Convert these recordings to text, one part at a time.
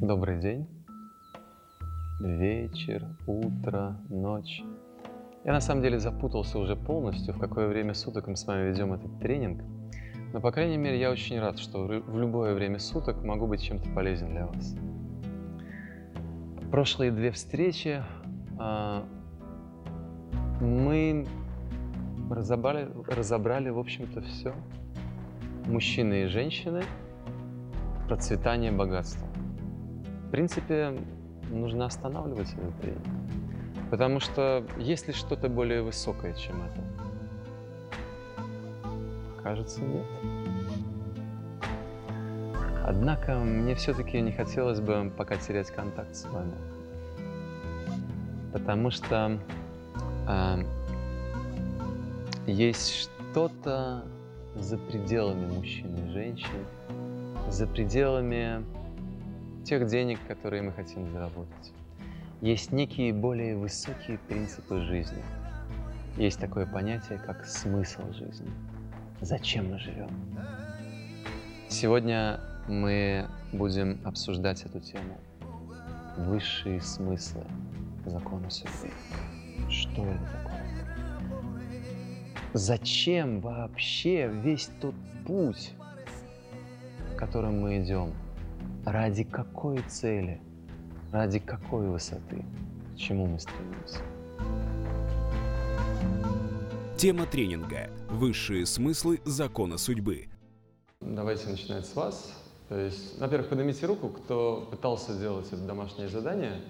Добрый день. Вечер, утро, ночь. Я на самом деле запутался уже полностью, в какое время суток мы с вами ведем этот тренинг. Но, по крайней мере, я очень рад, что в любое время суток могу быть чем-то полезен для вас. Прошлые две встречи а, мы разобрали, разобрали, в общем-то, все. Мужчины и женщины, процветание богатства. В принципе, нужно останавливать этот тренинг. Потому что есть ли что-то более высокое, чем это? Кажется, нет. Однако мне все-таки не хотелось бы пока терять контакт с вами. Потому что э, есть что-то за пределами мужчин и женщин, за пределами тех денег, которые мы хотим заработать. Есть некие более высокие принципы жизни. Есть такое понятие, как смысл жизни. Зачем мы живем? Сегодня мы будем обсуждать эту тему. Высшие смыслы закона судьбы. Что это такое? Зачем вообще весь тот путь, которым мы идем? Ради какой цели? Ради какой высоты? К чему мы стремимся? Тема тренинга «Высшие смыслы закона судьбы». Давайте начинать с вас. То есть, во-первых, поднимите руку, кто пытался сделать это домашнее задание,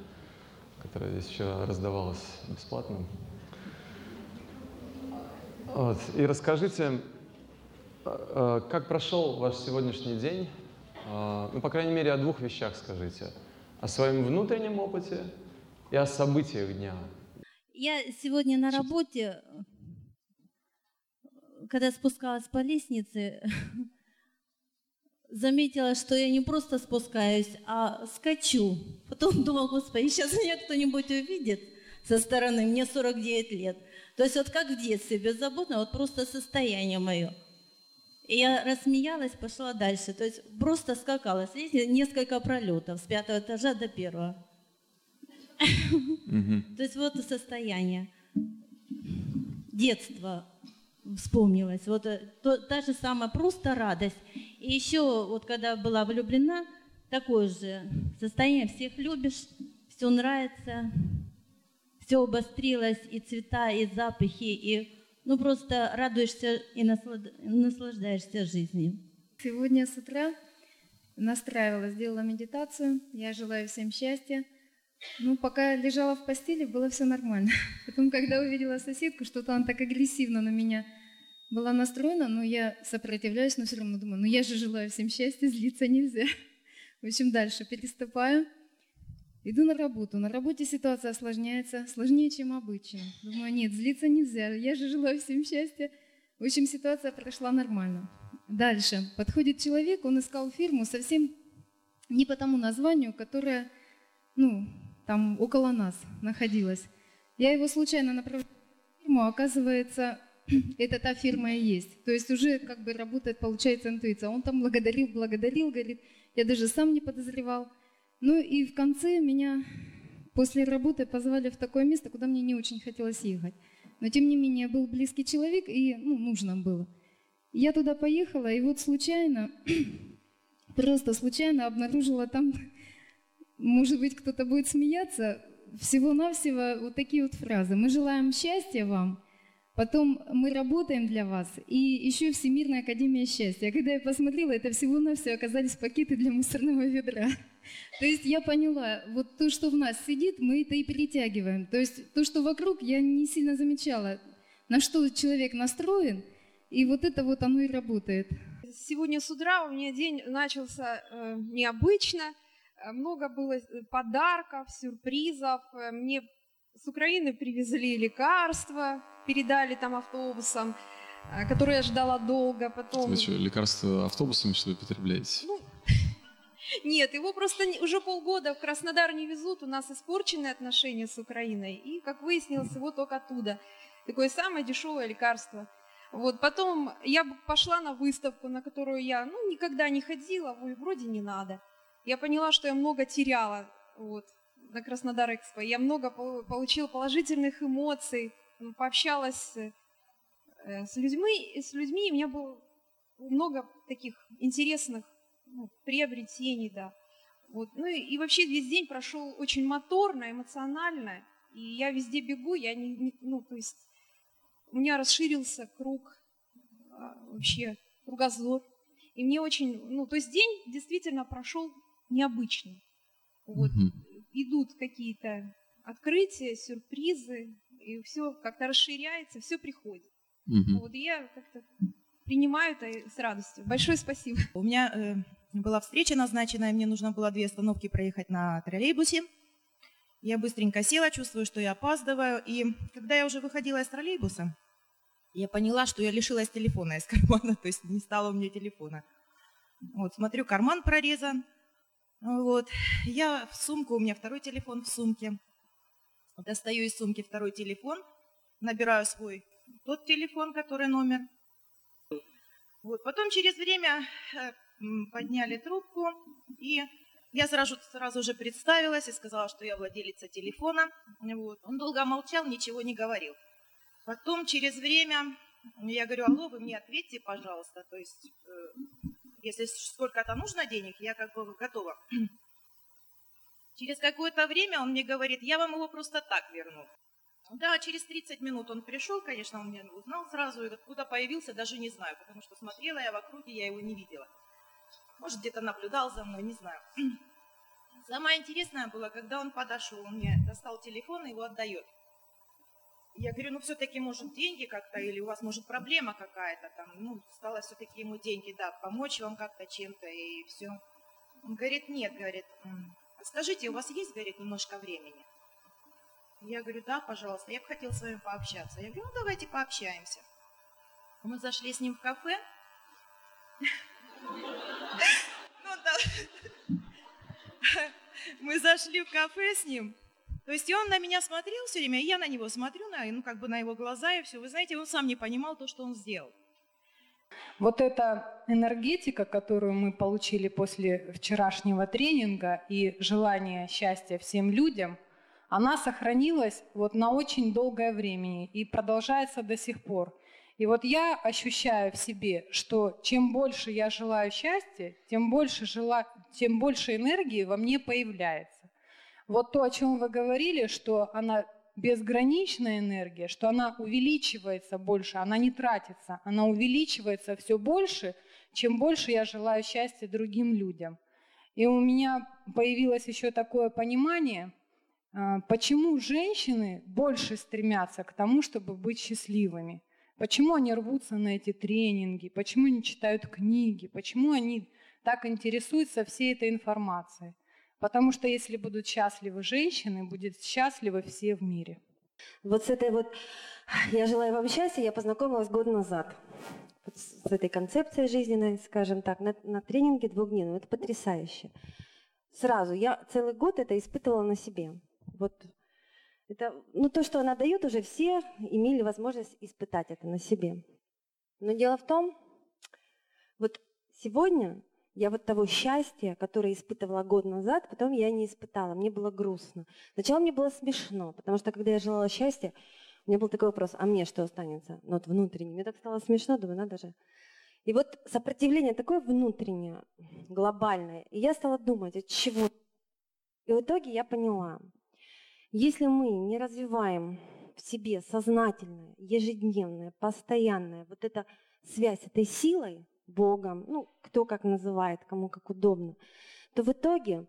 которое здесь еще раздавалось бесплатно. Вот. И расскажите, э, э, как прошел ваш сегодняшний день, ну, по крайней мере, о двух вещах скажите. О своем внутреннем опыте и о событиях дня. Я сегодня на работе, когда спускалась по лестнице, заметила, что я не просто спускаюсь, а скачу. Потом думала, господи, сейчас меня кто-нибудь увидит со стороны, мне 49 лет. То есть вот как в детстве, беззаботно, вот просто состояние мое – и я рассмеялась, пошла дальше. То есть просто скакала с лестницы несколько пролетов с пятого этажа до первого. То есть вот состояние. Детство вспомнилось. Вот э, то, та же самая просто радость. И еще вот когда была влюблена, такое же состояние. Всех любишь, все нравится, все обострилось, и цвета, и запахи, и ну просто радуешься и наслаждаешься жизнью. Сегодня с утра настраивала, сделала медитацию. Я желаю всем счастья. Ну, пока лежала в постели, было все нормально. Потом, когда увидела соседку, что-то она так агрессивно на меня была настроена, но я сопротивляюсь, но все равно думаю, ну я же желаю всем счастья, злиться нельзя. В общем, дальше переступаю. Иду на работу. На работе ситуация осложняется, сложнее, чем обычно. Думаю, нет, злиться нельзя, я же желаю всем счастья. В общем, ситуация прошла нормально. Дальше. Подходит человек, он искал фирму совсем не по тому названию, которое, ну, там около нас находилась. Я его случайно направляю в фирму, а оказывается, это та фирма и есть. То есть уже как бы работает, получается, интуиция. Он там благодарил, благодарил, говорит, я даже сам не подозревал. Ну и в конце меня после работы позвали в такое место, куда мне не очень хотелось ехать. Но тем не менее был близкий человек, и ну, нужно было. Я туда поехала, и вот случайно, просто случайно обнаружила там, может быть, кто-то будет смеяться, всего-навсего вот такие вот фразы. Мы желаем счастья вам, Потом мы работаем для вас, и еще Всемирная Академия Счастья. А когда я посмотрела, это всего-навсего оказались пакеты для мусорного ведра. То есть я поняла, вот то, что в нас сидит, мы это и перетягиваем. То есть то, что вокруг, я не сильно замечала, на что человек настроен, и вот это вот оно и работает. Сегодня с утра у меня день начался э, необычно. Э, много было э, подарков, сюрпризов. Э, мне с Украины привезли лекарства, передали там автобусом, которые я ждала долго. Потом... Вы что, лекарства автобусами что ли потребляете? Ну, нет, его просто уже полгода в Краснодар не везут, у нас испорченные отношения с Украиной, и, как выяснилось, его только оттуда. Такое самое дешевое лекарство. Вот, потом я пошла на выставку, на которую я ну, никогда не ходила, вроде не надо. Я поняла, что я много теряла вот, на Краснодар Экспо. Я много получила положительных эмоций, пообщалась э, с людьми, с людьми, и у меня было много таких интересных ну, приобретений, да. Вот. Ну и, и вообще весь день прошел очень моторно, эмоционально, и я везде бегу, я не, не ну, то есть у меня расширился круг а, вообще кругозор, и мне очень, ну, то есть день действительно прошел необычный. Вот mm-hmm. идут какие-то открытия, сюрпризы, и все как-то расширяется, все приходит. Mm-hmm. Вот и я как-то принимаю это с радостью. Большое спасибо. У меня э, была встреча назначена, и мне нужно было две остановки проехать на троллейбусе. Я быстренько села, чувствую, что я опаздываю. И когда я уже выходила из троллейбуса, я поняла, что я лишилась телефона из кармана, то есть не стало у меня телефона. Вот, смотрю, карман прорезан. Вот, я в сумку, у меня второй телефон в сумке. Достаю из сумки второй телефон, набираю свой тот телефон, который номер. Вот, потом через время э, подняли трубку, и я сразу, сразу же представилась и сказала, что я владелица телефона. Вот. Он долго молчал, ничего не говорил. Потом через время я говорю, алло, вы мне ответьте, пожалуйста. То есть, э, если сколько-то нужно денег, я как бы готова. Через какое-то время он мне говорит, я вам его просто так верну. Да, через 30 минут он пришел, конечно, он меня узнал сразу, и откуда появился, даже не знаю, потому что смотрела я в округе, я его не видела. Может, где-то наблюдал за мной, не знаю. Самое интересное было, когда он подошел, он мне достал телефон и его отдает. Я говорю, ну все-таки, может, деньги как-то, или у вас, может, проблема какая-то там, ну, стало все-таки ему деньги, да, помочь вам как-то чем-то и все. Он говорит, нет, говорит, скажите, у вас есть, говорит, немножко времени? Я говорю, да, пожалуйста, я бы хотел с вами пообщаться. Я говорю, ну давайте пообщаемся. Мы зашли с ним в кафе. Ну да. Мы зашли в кафе с ним. То есть он на меня смотрел все время, и я на него смотрю, на, ну как бы на его глаза и все. Вы знаете, он сам не понимал то, что он сделал. Вот эта энергетика, которую мы получили после вчерашнего тренинга и желание счастья всем людям – она сохранилась вот на очень долгое время и продолжается до сих пор. И вот я ощущаю в себе, что чем больше я желаю счастья, тем больше, жела... тем больше энергии во мне появляется. Вот то, о чем вы говорили, что она безграничная энергия, что она увеличивается больше, она не тратится, она увеличивается все больше, чем больше я желаю счастья другим людям. И у меня появилось еще такое понимание – а, почему женщины больше стремятся к тому, чтобы быть счастливыми? Почему они рвутся на эти тренинги? Почему они читают книги? Почему они так интересуются всей этой информацией? Потому что если будут счастливы женщины, будут счастливы все в мире. Вот с этой вот «я желаю вам счастья» я познакомилась год назад. Вот с этой концепцией жизненной, скажем так, на, на тренинге двухдневном. Это потрясающе. Сразу, я целый год это испытывала на себе. Вот это, ну, то, что она дает, уже все имели возможность испытать это на себе. Но дело в том, вот сегодня я вот того счастья, которое испытывала год назад, потом я не испытала, мне было грустно. Сначала мне было смешно, потому что когда я желала счастья, у меня был такой вопрос, а мне что останется? Ну вот внутренне. Мне так стало смешно, думаю, надо же. И вот сопротивление такое внутреннее, глобальное. И я стала думать, от чего. И в итоге я поняла, если мы не развиваем в себе сознательное, ежедневное, постоянное вот эта связь этой силой, Богом, ну, кто как называет, кому как удобно, то в итоге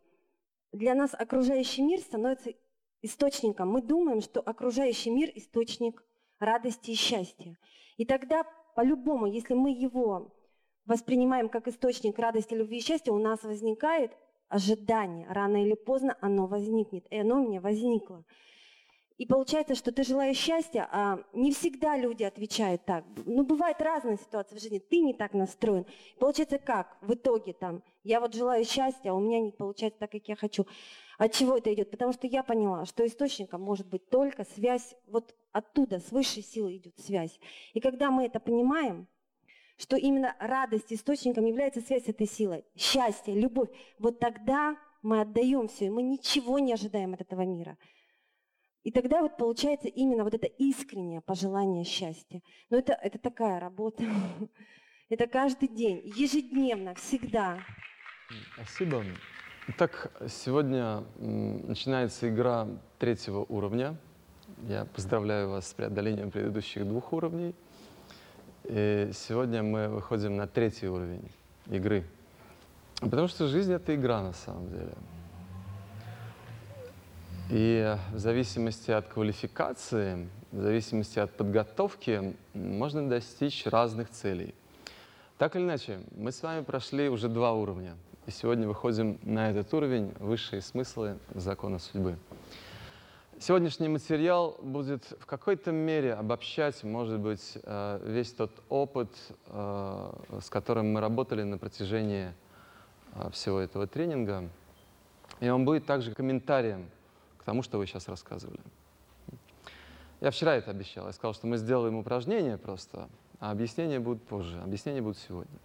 для нас окружающий мир становится источником. Мы думаем, что окружающий мир – источник радости и счастья. И тогда, по-любому, если мы его воспринимаем как источник радости, любви и счастья, у нас возникает ожидание. Рано или поздно оно возникнет. И оно у меня возникло. И получается, что ты желаешь счастья, а не всегда люди отвечают так. Ну, бывает разные ситуации в жизни, ты не так настроен. Получается как? В итоге там, я вот желаю счастья, а у меня не получается так, как я хочу. От чего это идет? Потому что я поняла, что источником может быть только связь, вот оттуда, с высшей силы идет связь. И когда мы это понимаем, что именно радость источником является связь этой силой, счастье, любовь, вот тогда мы отдаем все, и мы ничего не ожидаем от этого мира. И тогда вот получается именно вот это искреннее пожелание счастья. Но это, это такая работа. Это каждый день, ежедневно, всегда. Спасибо. Итак, сегодня начинается игра третьего уровня. Я поздравляю вас с преодолением предыдущих двух уровней. И сегодня мы выходим на третий уровень игры. Потому что жизнь — это игра на самом деле. И в зависимости от квалификации, в зависимости от подготовки можно достичь разных целей. Так или иначе, мы с вами прошли уже два уровня. И сегодня выходим на этот уровень высшие смыслы закона судьбы. Сегодняшний материал будет в какой-то мере обобщать, может быть, э, весь тот опыт, э, с которым мы работали на протяжении э, всего этого тренинга. И он будет также комментарием тому, что вы сейчас рассказывали. Я вчера это обещал. Я сказал, что мы сделаем упражнение просто, а объяснения будут позже. Объяснения будут сегодня.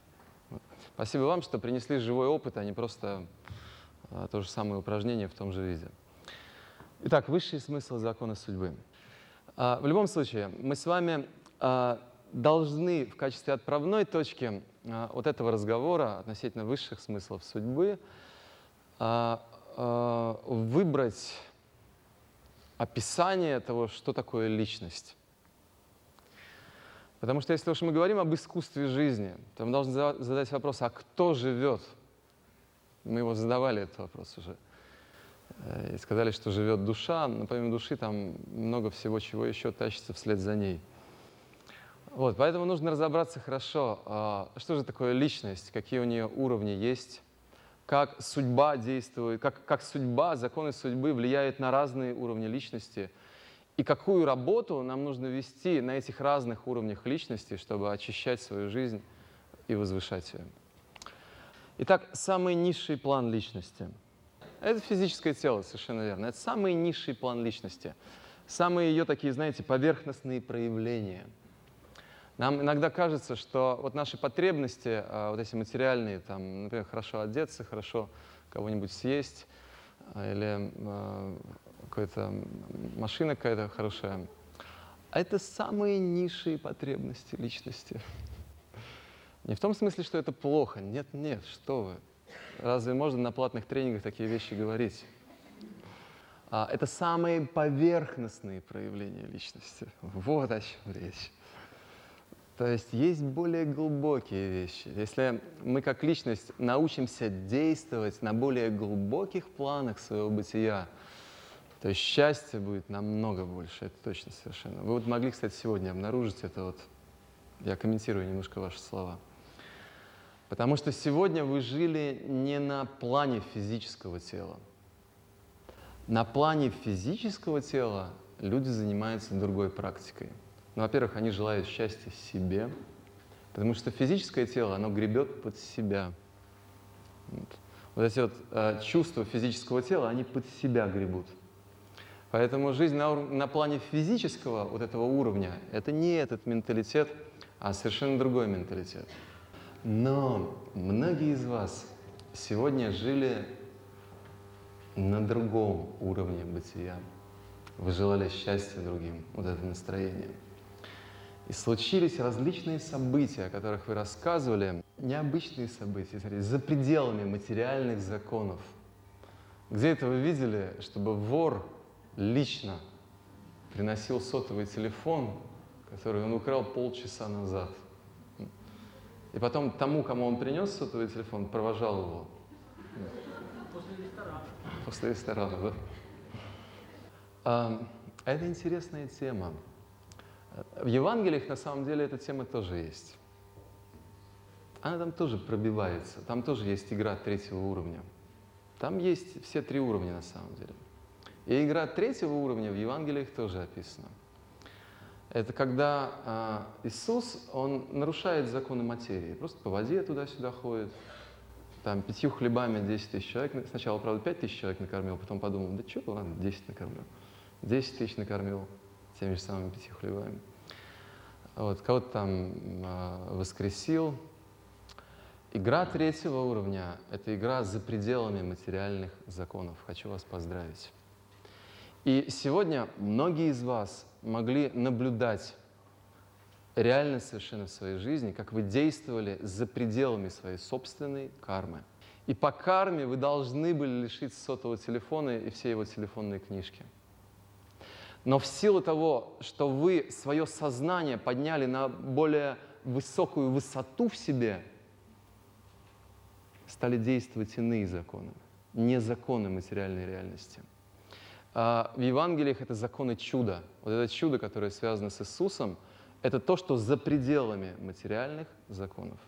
Спасибо вам, что принесли живой опыт, а не просто то же самое упражнение в том же виде. Итак, высший смысл закона судьбы. А, в любом случае, мы с вами а, должны в качестве отправной точки а, вот этого разговора относительно высших смыслов судьбы выбрать описание того, что такое личность. Потому что если уж мы говорим об искусстве жизни, то мы должны задать вопрос, а кто живет? Мы его задавали, этот вопрос уже. И сказали, что живет душа, но помимо души там много всего, чего еще тащится вслед за ней. Вот, поэтому нужно разобраться хорошо, а, что же такое личность, какие у нее уровни есть, как судьба действует, как, как судьба, законы судьбы влияют на разные уровни личности, и какую работу нам нужно вести на этих разных уровнях личности, чтобы очищать свою жизнь и возвышать ее. Итак, самый низший план личности. Это физическое тело, совершенно верно. Это самый низший план личности. Самые ее такие, знаете, поверхностные проявления – нам иногда кажется, что вот наши потребности, а, вот эти материальные, там, например, хорошо одеться, хорошо кого-нибудь съесть, а, или э, какая-то машина какая-то хорошая, а это самые низшие потребности личности. Не в том смысле, что это плохо. Нет, нет, что вы. Разве можно на платных тренингах такие вещи говорить? А, это самые поверхностные проявления личности. Вот о чем речь. То есть есть более глубокие вещи. Если мы как личность научимся действовать на более глубоких планах своего бытия, то счастье будет намного больше, это точно совершенно. Вы вот могли, кстати, сегодня обнаружить это вот, я комментирую немножко ваши слова. Потому что сегодня вы жили не на плане физического тела. На плане физического тела люди занимаются другой практикой – ну, во-первых, они желают счастья себе, потому что физическое тело, оно гребет под себя. Вот, вот эти вот э, чувства физического тела, они под себя гребут. Поэтому жизнь на, на плане физического вот этого уровня — это не этот менталитет, а совершенно другой менталитет. Но многие из вас сегодня жили на другом уровне бытия. Вы желали счастья другим, вот это настроение. И случились различные события, о которых вы рассказывали, необычные события, за пределами материальных законов. Где это вы видели, чтобы вор лично приносил сотовый телефон, который он украл полчаса назад? И потом тому, кому он принес сотовый телефон, провожал его. После ресторана. После ресторана, да. А, это интересная тема. В Евангелиях на самом деле эта тема тоже есть. Она там тоже пробивается, там тоже есть игра третьего уровня. Там есть все три уровня на самом деле. И игра третьего уровня в Евангелиях тоже описана. Это когда э, Иисус, Он нарушает законы материи, просто по воде туда-сюда ходит, там пятью хлебами 10 тысяч человек, сначала, правда, 5 тысяч человек накормил, потом подумал, да что, ладно, 10 накормил. 10 тысяч накормил теми же самыми пятью хлебами. вот, кого-то там э, воскресил. Игра третьего уровня — это игра за пределами материальных законов. Хочу вас поздравить. И сегодня многие из вас могли наблюдать реально совершенно в своей жизни, как вы действовали за пределами своей собственной кармы. И по карме вы должны были лишить сотового телефона и все его телефонные книжки. Но в силу того, что вы свое сознание подняли на более высокую высоту в себе, стали действовать иные законы, не законы материальной реальности. А в Евангелиях это законы чуда. Вот это чудо, которое связано с Иисусом, это то, что за пределами материальных законов.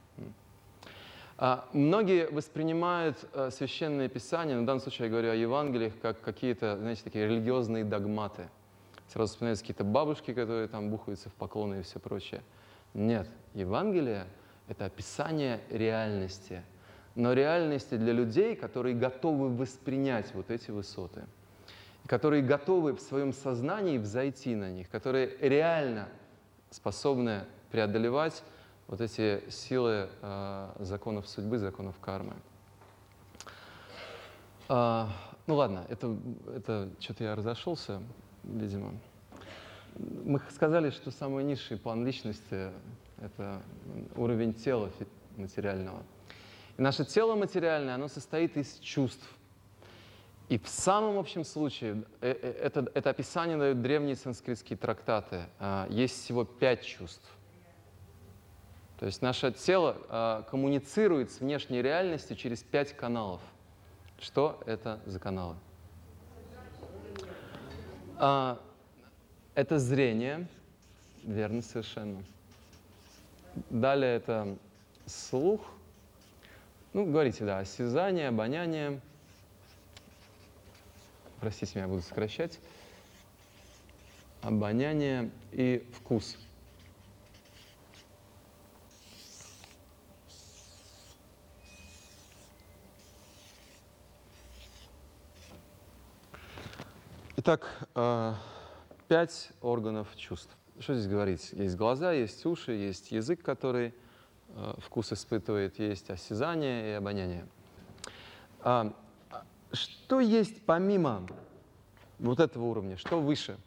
А многие воспринимают а, священное писание, в данном случае я говорю о Евангелиях, как какие-то, знаете, такие религиозные догматы. Сразу вспоминаются какие-то бабушки, которые там бухаются в поклоны и все прочее. Нет, Евангелие — это описание реальности, но реальности для людей, которые готовы воспринять вот эти высоты, которые готовы в своем сознании взойти на них, которые реально способны преодолевать вот эти силы э, законов судьбы, законов кармы. А, ну ладно, это, это что-то я разошелся, видимо. Мы сказали, что самый низший план личности — это уровень тела материального. И наше тело материальное, оно состоит из чувств. И в самом общем случае, э, э, это, это описание дают древние санскритские трактаты. А, есть всего пять чувств. То есть наше тело а, коммуницирует с внешней реальностью через пять каналов. Что это за каналы? А, это зрение, верно совершенно. Далее это слух, ну, говорите, да, осязание, обоняние. Простите меня, буду сокращать. Обоняние и вкус. Итак, э, пять органов чувств. Что здесь говорить? Есть глаза, есть уши, есть язык, который Э, вкус испытывает, есть осязание и обоняние. Что есть помимо вот этого уровня? Что выше?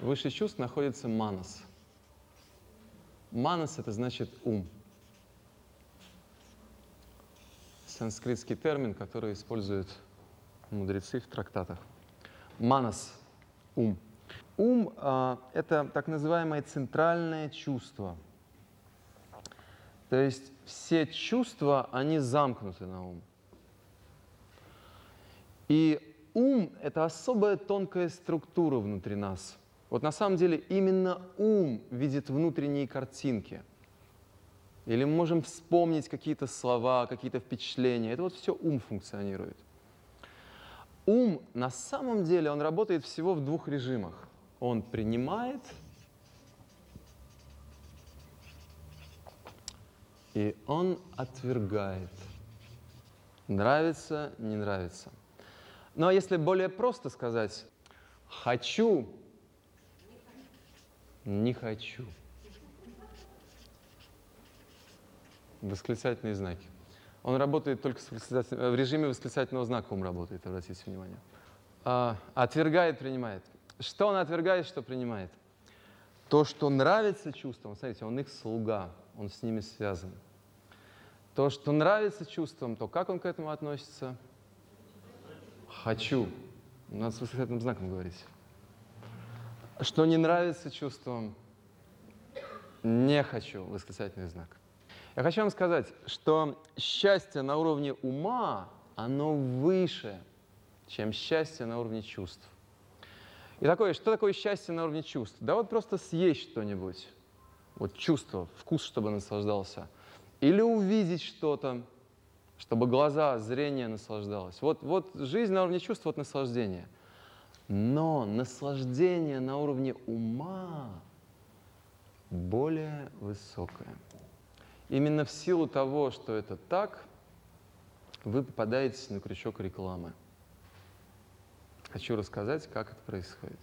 Выше чувств находится манас. Манас — это значит ум. Санскритский термин, который используют мудрецы в трактатах. Манас — ум. Ум а, — это так называемое центральное чувство — то есть все чувства, они замкнуты на ум. И ум — это особая тонкая структура внутри нас. Вот на самом деле именно ум видит внутренние картинки. Или мы можем вспомнить какие-то слова, какие-то впечатления. Это вот все ум функционирует. Ум на самом деле, он работает всего в двух режимах. Он принимает И он отвергает. Нравится, не нравится. Но если более просто сказать, хочу, не хочу. Восклицательные знаки. Он работает только в режиме восклицательного знака, он работает, обратите внимание. А, отвергает, принимает. Что он отвергает, что принимает? То, что нравится чувствам, смотрите, он их слуга, он с ними связан. То, что нравится чувствам, то как он к этому относится? Хочу. Надо с восклицательным знаком говорить. Что не нравится чувствам? Не хочу. Восклицательный знак. Я хочу вам сказать, что счастье на уровне ума, оно выше, чем счастье на уровне чувств. И такое, что такое счастье на уровне чувств? Да вот просто съесть что-нибудь. Вот чувство, вкус, чтобы наслаждался – или увидеть что-то, чтобы глаза, зрение наслаждалось. Вот, вот жизнь на уровне чувств, вот наслаждение. Но наслаждение на уровне ума более высокое. Именно в силу того, что это так, вы попадаете на крючок рекламы. Хочу рассказать, как это происходит.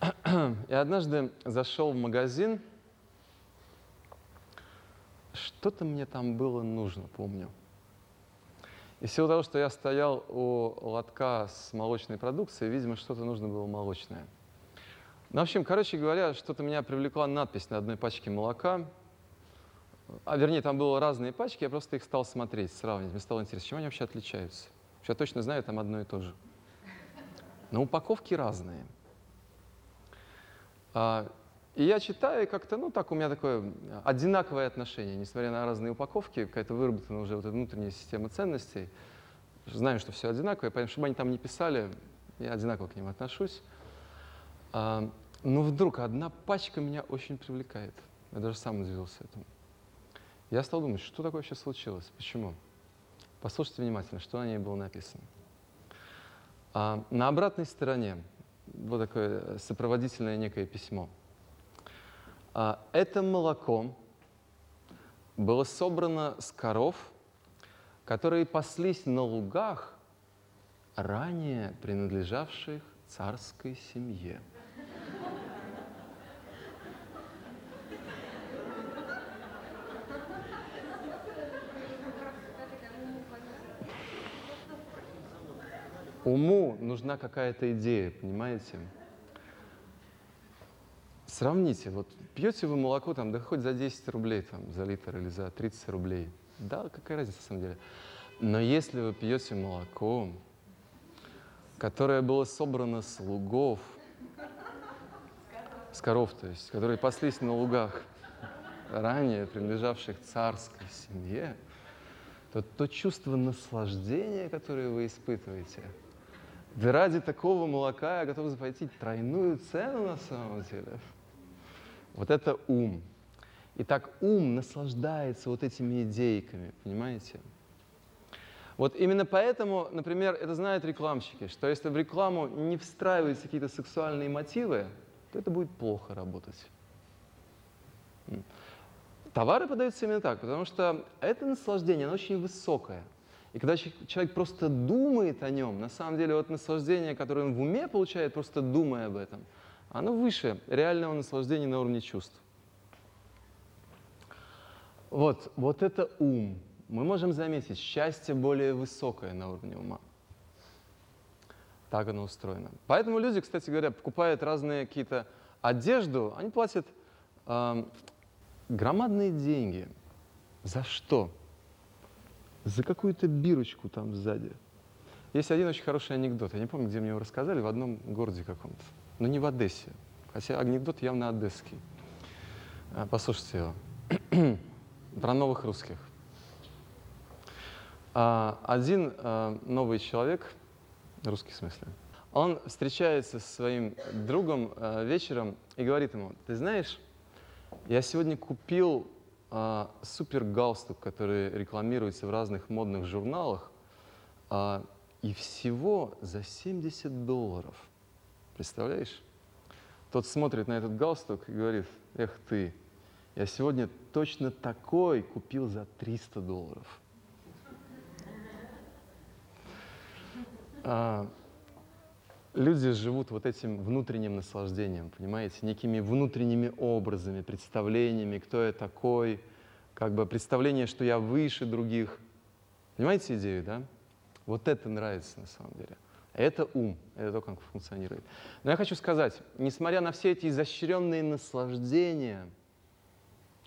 Я однажды зашел в магазин, что-то мне там было нужно, помню. И в силу того, что я стоял у лотка с молочной продукцией, видимо, что-то нужно было молочное. Ну, в общем, короче говоря, что-то меня привлекла надпись на одной пачке молока. А вернее, там было разные пачки, я просто их стал смотреть, сравнивать. Мне стало интересно, чем они вообще отличаются. Я точно знаю, там одно и то же. Но упаковки разные. И я читаю, и как-то, ну, так у меня такое одинаковое отношение, несмотря на разные упаковки, какая-то выработана уже вот эта внутренняя система ценностей. Знаю, что все одинаковое, поэтому, чтобы они там не писали, я одинаково к ним отношусь. А, но вдруг одна пачка меня очень привлекает. Я даже сам удивился этому. Я стал думать, что такое вообще случилось, почему? Послушайте внимательно, что на ней было написано. А, на обратной стороне вот такое сопроводительное некое письмо – это молоко было собрано с коров, которые паслись на лугах, ранее принадлежавших царской семье. Уму нужна какая-то идея, понимаете? Сравните, вот пьете вы молоко там, да хоть за 10 рублей там, за литр или за 30 рублей. Да, какая разница на самом деле. Но если вы пьете молоко, которое было собрано с лугов, с коров, то есть, которые паслись на лугах, ранее принадлежавших царской семье, то то чувство наслаждения, которое вы испытываете, да ради такого молока я готов заплатить тройную цену на самом деле. Вот это ум. И так ум наслаждается вот этими идейками, понимаете? Вот именно поэтому, например, это знают рекламщики, что если в рекламу не встраиваются какие-то сексуальные мотивы, то это будет плохо работать. Товары подаются именно так, потому что это наслаждение, оно очень высокое. И когда человек просто думает о нем, на самом деле вот наслаждение, которое он в уме получает, просто думая об этом – оно выше реального наслаждения на уровне чувств. Вот, вот это ум. Мы можем заметить, счастье более высокое на уровне ума. Так оно устроено. Поэтому люди, кстати говоря, покупают разные какие-то одежду, они платят э, громадные деньги. За что? За какую-то бирочку там сзади. Есть один очень хороший анекдот. Я не помню, где мне его рассказали, в одном городе каком-то но не в Одессе. Хотя анекдот явно одесский. А, послушайте его. Про новых русских. А, один а, новый человек, русский в смысле, он встречается со своим другом вечером и говорит ему, ты знаешь, я сегодня купил супер галстук, который рекламируется в разных модных журналах, и всего за 70 долларов – Представляешь? Тот смотрит на этот галстук и говорит, эх ты, я сегодня точно такой купил за 300 долларов. А, люди живут вот этим внутренним наслаждением, понимаете, некими внутренними образами, представлениями, кто я такой, как бы представление, что я выше других. Понимаете идею, да? Вот это нравится на самом деле. Это ум, это то, как функционирует. Но я хочу сказать, несмотря на все эти изощренные наслаждения,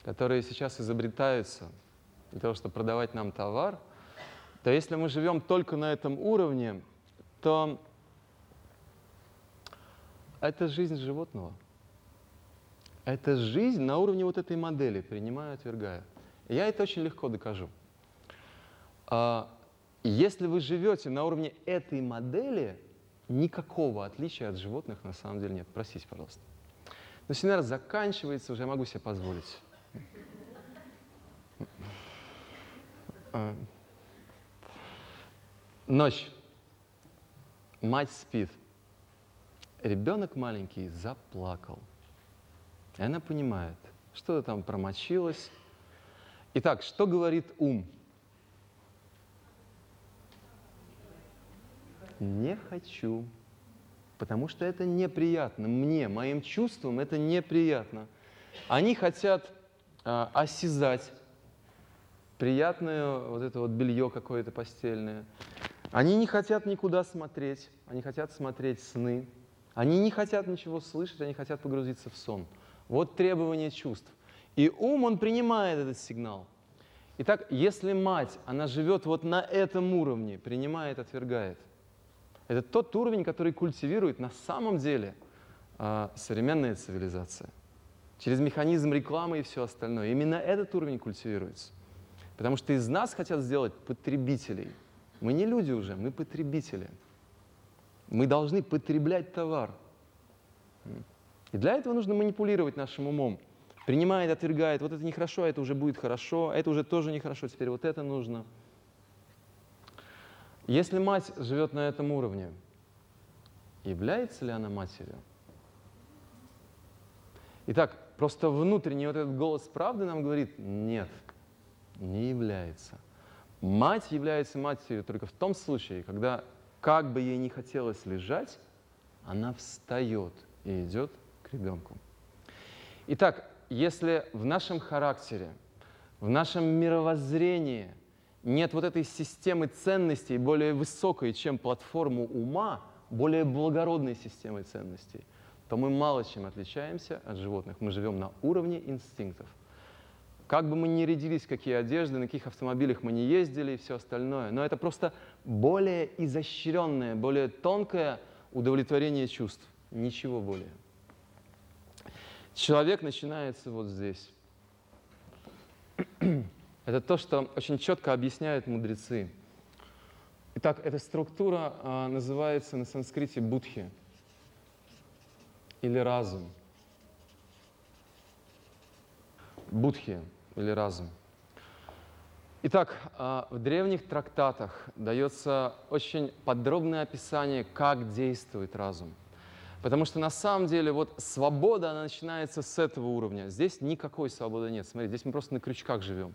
которые сейчас изобретаются для того, чтобы продавать нам товар, то если мы живем только на этом уровне, то это жизнь животного. Это жизнь на уровне вот этой модели, принимаю, отвергаю. И я это очень легко докажу. Если вы живете на уровне этой модели, никакого отличия от животных на самом деле нет. Простите, пожалуйста. Но семинар заканчивается, уже я могу себе позволить. Ночь. Мать спит. Ребенок маленький заплакал. И она понимает, что-то там промочилось. Итак, что говорит ум? Не хочу. Потому что это неприятно. Мне, моим чувствам это неприятно. Они хотят э, осязать приятное вот это вот белье какое-то постельное. Они не хотят никуда смотреть, они хотят смотреть сны. Они не хотят ничего слышать, они хотят погрузиться в сон. Вот требование чувств. И ум, он принимает этот сигнал. Итак, если мать, она живет вот на этом уровне, принимает, отвергает, это тот уровень, который культивирует на самом деле э, современная цивилизация. Через механизм рекламы и все остальное. Именно этот уровень культивируется. Потому что из нас хотят сделать потребителей. Мы не люди уже, мы потребители. Мы должны потреблять товар. И для этого нужно манипулировать нашим умом. Принимает, отвергает, вот это нехорошо, а это уже будет хорошо, а это уже тоже нехорошо, теперь вот это нужно. Если мать живет на этом уровне, является ли она матерью? Итак, просто внутренний вот этот голос правды нам говорит, нет, не является. Мать является матерью только в том случае, когда, как бы ей не хотелось лежать, она встает и идет к ребенку. Итак, если в нашем характере, в нашем мировоззрении нет вот этой системы ценностей более высокой, чем платформу ума, более благородной системы ценностей, то мы мало чем отличаемся от животных. Мы живем на уровне инстинктов. Как бы мы ни рядились, какие одежды, на каких автомобилях мы не ездили и все остальное, но это просто более изощренное, более тонкое удовлетворение чувств. Ничего более. Человек начинается вот здесь. Это то, что очень четко объясняют мудрецы. Итак, эта структура а, называется на санскрите будхи или разум. Будхи или разум. Итак, а, в древних трактатах дается очень подробное описание, как действует разум. Потому что на самом деле вот свобода, она начинается с этого уровня. Здесь никакой свободы нет. Смотри, здесь мы просто на крючках живем.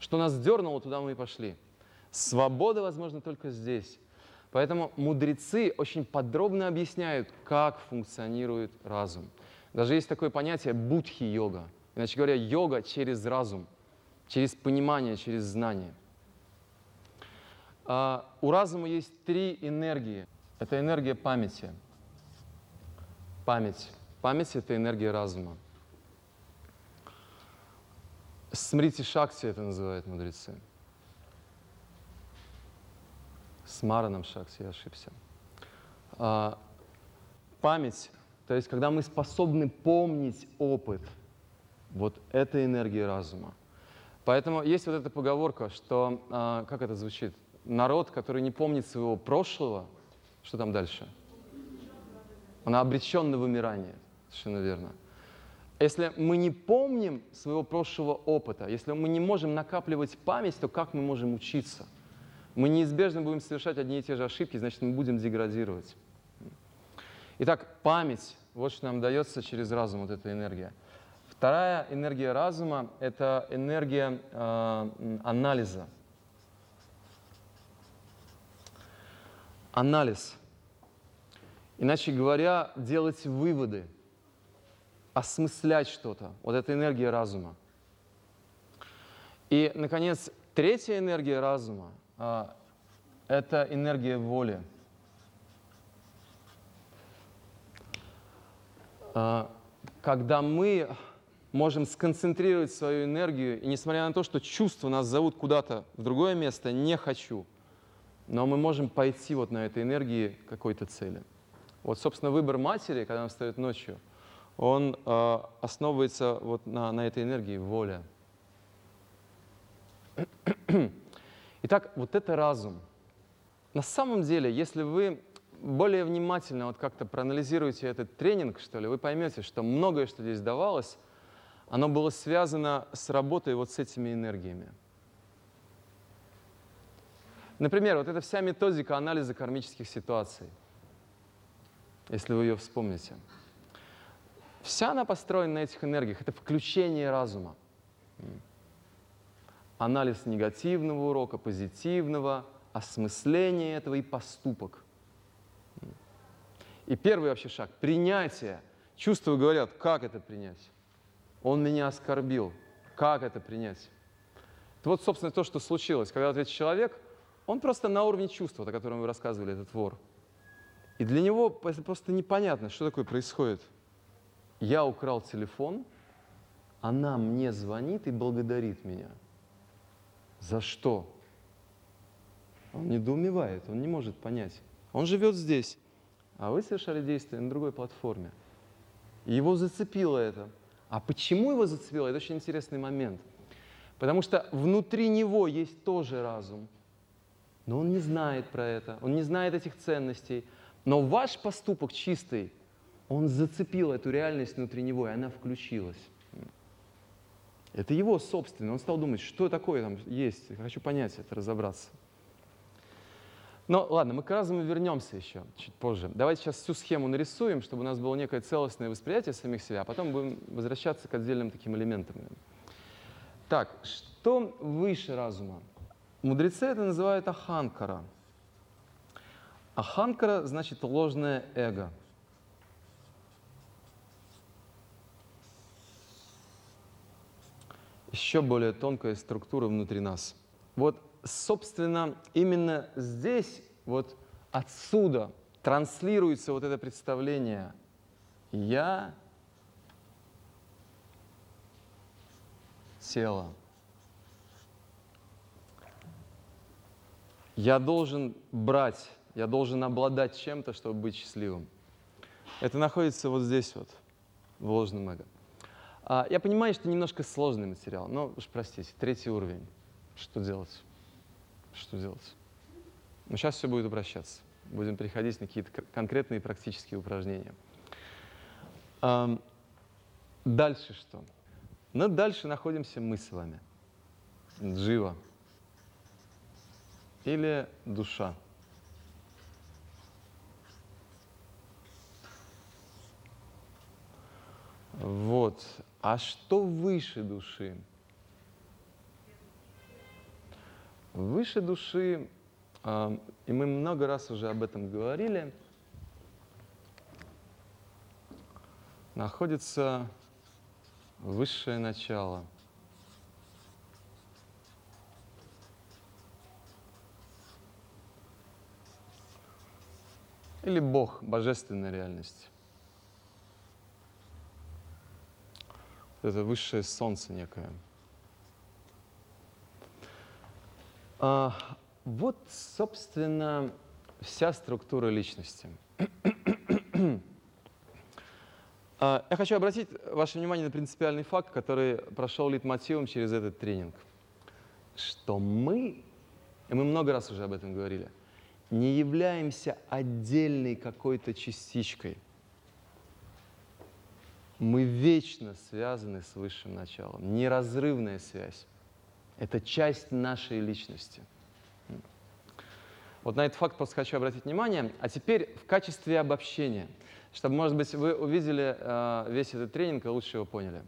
Что нас дернуло, туда мы и пошли. Свобода возможна только здесь. Поэтому мудрецы очень подробно объясняют, как функционирует разум. Даже есть такое понятие будхи-йога. Иначе говоря, йога через разум, через понимание, через знание. А, у разума есть три энергии. Это энергия памяти. Память. Память — это энергия разума. Смрити Шакти это называют мудрецы. С Мараном Шакти я ошибся. А, память, то есть когда мы способны помнить опыт, вот это энергия разума. Поэтому есть вот эта поговорка, что, а, как это звучит, народ, который не помнит своего прошлого, что там дальше? Он обречен на вымирание, совершенно верно. Если мы не помним своего прошлого опыта, если мы не можем накапливать память, то как мы можем учиться? Мы неизбежно будем совершать одни и те же ошибки, значит, мы будем деградировать. Итак, память, вот что нам дается через разум, вот эта энергия. Вторая энергия разума — это энергия э, анализа. Анализ. Иначе говоря, делать выводы — осмыслять что-то. Вот это энергия разума. И, наконец, третья энергия разума а, — это энергия воли. А, когда мы можем сконцентрировать свою энергию, и несмотря на то, что чувства нас зовут куда-то в другое место, не хочу, но мы можем пойти вот на этой энергии какой-то цели. Вот, собственно, выбор матери, когда она встает ночью — он э, основывается вот на, на этой энергии воля. Итак, вот это разум. На самом деле, если вы более внимательно вот как-то проанализируете этот тренинг, что ли, вы поймете, что многое, что здесь давалось, оно было связано с работой вот с этими энергиями. Например, вот эта вся методика анализа кармических ситуаций, если вы ее вспомните – Вся она построена на этих энергиях. Это включение разума. Анализ негативного урока, позитивного, осмысление этого и поступок. И первый вообще шаг – принятие. Чувства говорят, как это принять? Он меня оскорбил. Как это принять? Это вот, собственно, то, что случилось. Когда ответит человек, он просто на уровне чувства, о котором вы рассказывали, этот вор. И для него это просто непонятно, что такое происходит. Я украл телефон, она мне звонит и благодарит меня. За что? Он недоумевает, он не может понять. Он живет здесь, а вы совершали действие на другой платформе. И его зацепило это. А почему его зацепило? Это очень интересный момент. Потому что внутри него есть тоже разум. Но он не знает про это, он не знает этих ценностей. Но ваш поступок чистый, он зацепил эту реальность внутри него, и она включилась. Это его собственное. Он стал думать, что такое там есть. Хочу понять это, разобраться. Но ладно, мы к разуму вернемся еще чуть позже. Давайте сейчас всю схему нарисуем, чтобы у нас было некое целостное восприятие самих себя, а потом будем возвращаться к отдельным таким элементам. Так, что выше разума? Мудрецы это называют аханкара. Аханкара значит ложное эго. Еще более тонкая структура внутри нас. Вот собственно, именно здесь, вот отсюда транслируется вот это представление «я» тело. Я должен брать, я должен обладать чем-то, чтобы быть счастливым. Это находится вот здесь вот, в ложном эго. А, я понимаю, что немножко сложный материал, но уж простите, третий уровень. Что делать? что делать. Но сейчас все будет упрощаться. Будем переходить на какие-то конкретные практические упражнения. Дальше что? Ну, дальше находимся мы с вами. Джива. Или душа. Вот. А что выше души? Выше души, а, и мы много раз уже об этом говорили, находится высшее начало. Или Бог, божественная реальность. Это высшее солнце некое – А, вот, собственно, вся структура личности. а, я хочу обратить ваше внимание на принципиальный факт, который прошел литмотивом через этот тренинг. Что мы, и мы много раз уже об этом говорили, не являемся отдельной какой-то частичкой. Мы вечно связаны с высшим началом, неразрывная связь. Это часть нашей личности. Вот на этот факт просто хочу обратить внимание. А теперь в качестве обобщения, чтобы, может быть, вы увидели э, весь этот тренинг и лучше его поняли.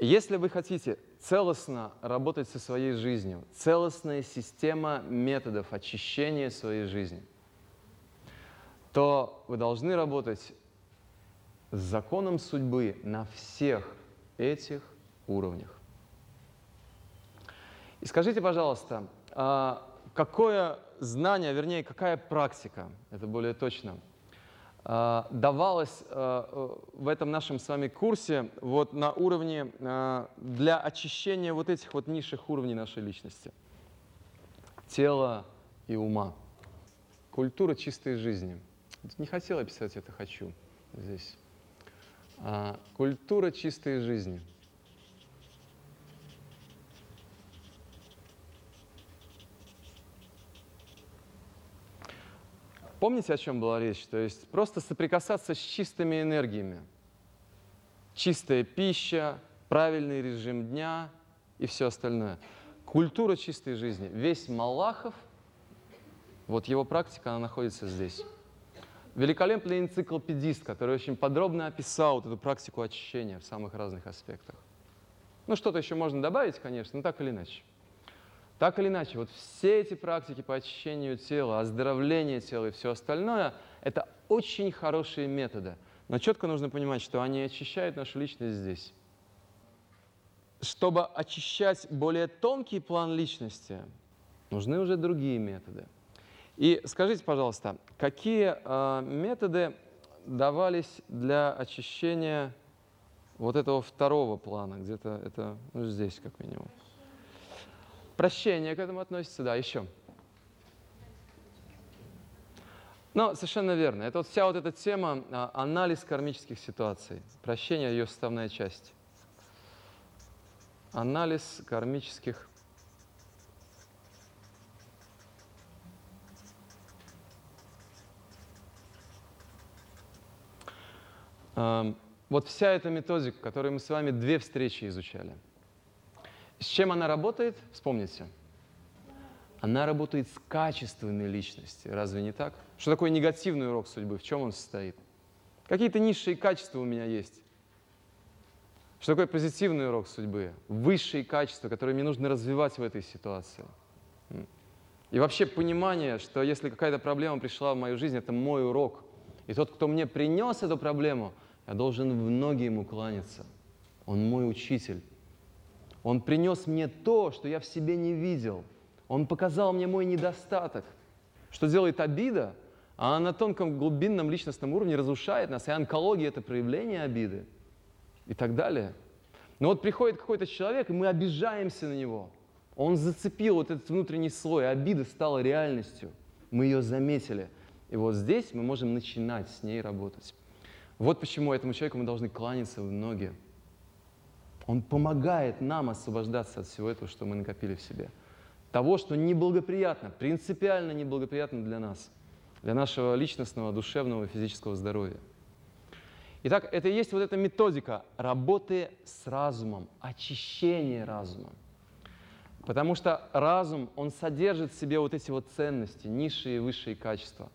Если вы хотите целостно работать со своей жизнью, целостная система методов очищения своей жизни, то вы должны работать с законом судьбы на всех этих уровнях. И скажите, пожалуйста, а, какое знание, вернее, какая практика, это более точно, а, давалась а, в этом нашем с вами курсе вот на уровне для очищения вот этих вот низших уровней нашей личности? Тела и ума. Культура чистой жизни. Не хотел описать это, хочу здесь. Культура чистой жизни – Помните, о чем была речь? То есть просто соприкасаться с чистыми энергиями. Чистая пища, правильный режим дня и все остальное. Культура чистой жизни. Весь Малахов, вот его практика, она находится здесь. Великолепный энциклопедист, который очень подробно описал вот эту практику очищения в самых разных аспектах. Ну, что-то еще можно добавить, конечно, но так или иначе. Так или иначе, вот все эти практики по очищению тела, оздоровлению тела и все остальное, это очень хорошие методы. Но четко нужно понимать, что они очищают нашу личность здесь. Чтобы очищать более тонкий план личности, нужны уже другие методы. И скажите, пожалуйста, какие э, методы давались для очищения вот этого второго плана, где-то это ну, здесь как минимум? Прощение к этому относится, да, еще. Ну, совершенно верно. Это вот вся вот эта тема а, анализ кармических ситуаций. Прощение – ее составная часть. Анализ кармических Вот вся эта методика, которую мы с вами две встречи изучали – с чем она работает? Вспомните. Она работает с качествами личности. Разве не так? Что такое негативный урок судьбы? В чем он состоит? Какие-то низшие качества у меня есть. Что такое позитивный урок судьбы? Высшие качества, которые мне нужно развивать в этой ситуации. И вообще понимание, что если какая-то проблема пришла в мою жизнь, это мой урок. И тот, кто мне принес эту проблему, я должен в ноги ему кланяться. Он мой учитель. Он принес мне то, что я в себе не видел. Он показал мне мой недостаток. Что делает обида? А на тонком глубинном личностном уровне разрушает нас. И онкология – это проявление обиды. И так далее. Но вот приходит какой-то человек, и мы обижаемся на него. Он зацепил вот этот внутренний слой, обида стала реальностью. Мы ее заметили. И вот здесь мы можем начинать с ней работать. Вот почему этому человеку мы должны кланяться в ноги. Он помогает нам освобождаться от всего этого, что мы накопили в себе. Того, что неблагоприятно, принципиально неблагоприятно для нас, для нашего личностного, душевного физического здоровья. Итак, это и есть вот эта методика работы с разумом, очищения разума. Потому что разум, он содержит в себе вот эти вот ценности, низшие и высшие качества.